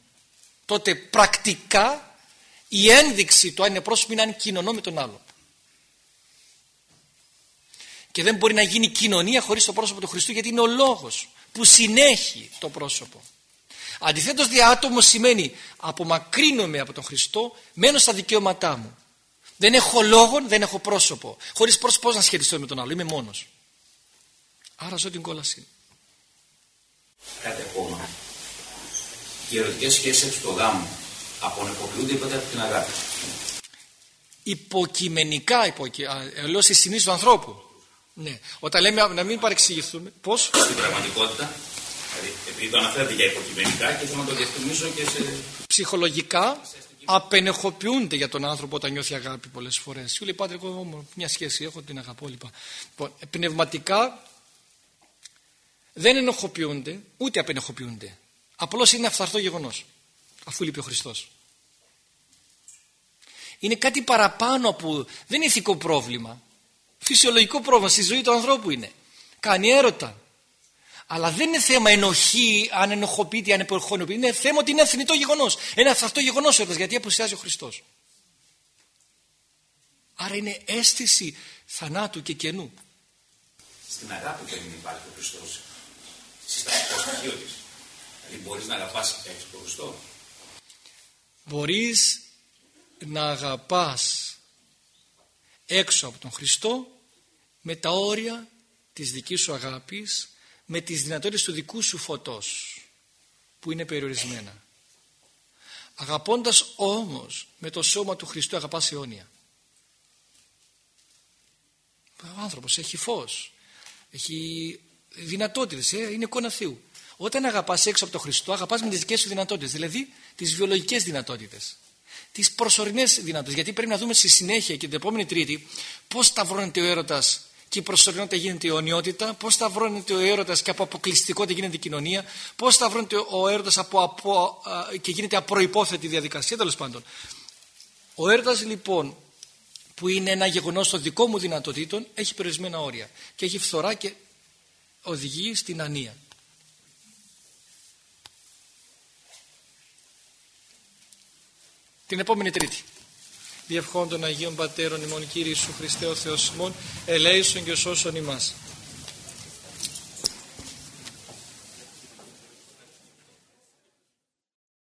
Τότε πρακτικά η ένδειξη του αν είναι πρόσωπο είναι αν κοινωνώ με τον άλλο. Και δεν μπορεί να γίνει κοινωνία χωρίς το πρόσωπο του Χριστού γιατί είναι ο λόγος που συνέχει το πρόσωπο. Αντιθέτως διάτομο σημαίνει απομακρύνομαι από τον Χριστό, μένω στα δικαιώματά μου. Δεν έχω λόγο, δεν έχω πρόσωπο. Χωρίς πρόσωπο να σχετιστώ με τον άλλο, είμαι μόνος. Άρα ζω την κόλαση. Κάτι ακόμα. Οι ερωτικές σχέσεις του γάμου απονεποποιούνται ποτέ από την αγάπη. Υποκειμενικά, υποκει... λέω στη συνείδηση του ανθρώπου. Ναι. Όταν λέμε να μην παρεξηγηθούμε, πώς; Στην πραγματικότητα, δηλαδή, επειδή το αναφέρατε για υποκειμενικά και θέλω να το διευκρινίσω και σε. Ψυχολογικά απενεχοποιούνται για τον άνθρωπο όταν νιώθει αγάπη πολλές φορές. Σου λέει πάτε, εγώ μια σχέση έχω, την αγαπώ λοιπόν. λοιπόν πνευματικά δεν ενοχοποιούνται, ούτε απενεχοποιούνται. Απλώς είναι αυθαρτό γεγονός. Αφού λείπει ο Χριστός. Είναι κάτι παραπάνω που δεν είναι ηθικό πρόβλημα. Φυσιολογικό πρόβλημα στη ζωή του ανθρώπου είναι. Κάνει έρωτα. Αλλά δεν είναι θέμα ενοχή, αν ενοχοποιείται ή αν επερχονοποιείται. Είναι θέμα ότι είναι θνητό γεγονός. Ένα αυτό γεγονός έρωτας γιατί απουσιάζει ο Χριστός. Άρα είναι αίσθηση θανάτου και κενού. Στην αγάπη δεν υπάρχει ο Χριστός. Συστατικό στοιχείο τη. Δηλαδή μπορείς να αγαπάς έξω τον Χριστό. Μπορείς να αγαπάς έξω από τον Χριστό με τα όρια της δικής σου αγάπης με τις δυνατότητες του δικού σου φωτός που είναι περιορισμένα αγαπώντας όμως με το σώμα του Χριστού αγαπάς αιώνια ο άνθρωπος έχει φως έχει δυνατότητες ε, είναι εικόνα Θεού όταν αγαπάς έξω από τον Χριστό αγαπάς με τις δικές σου δυνατότητες δηλαδή τις βιολογικές δυνατότητες τις προσωρινές δυνατότητες γιατί πρέπει να δούμε στη συνέχεια και την επόμενη Τρίτη πώς σταυρώνεται ο έρωτας και η προσωρινότητα γίνεται η αιωνιότητα, πώς σταυρώνεται ο έρωτας και από αποκλειστικότητα γίνεται η κοινωνία, πώς σταυρώνεται ο έρωτας από, από, και γίνεται απροϋπόθετη διαδικασία, τέλος πάντων. Ο έρωτας λοιπόν που είναι ένα γεγονός των δικών μου δυνατοτήτων έχει περιορισμένα όρια και έχει φθορά και οδηγεί στην ανία. Την επόμενη Τρίτη διευχών των Αγίων Πατέρων ημών Κύριε Ιησού Χριστέ ο Θεός ημών ελέησον και σώσον ημάς.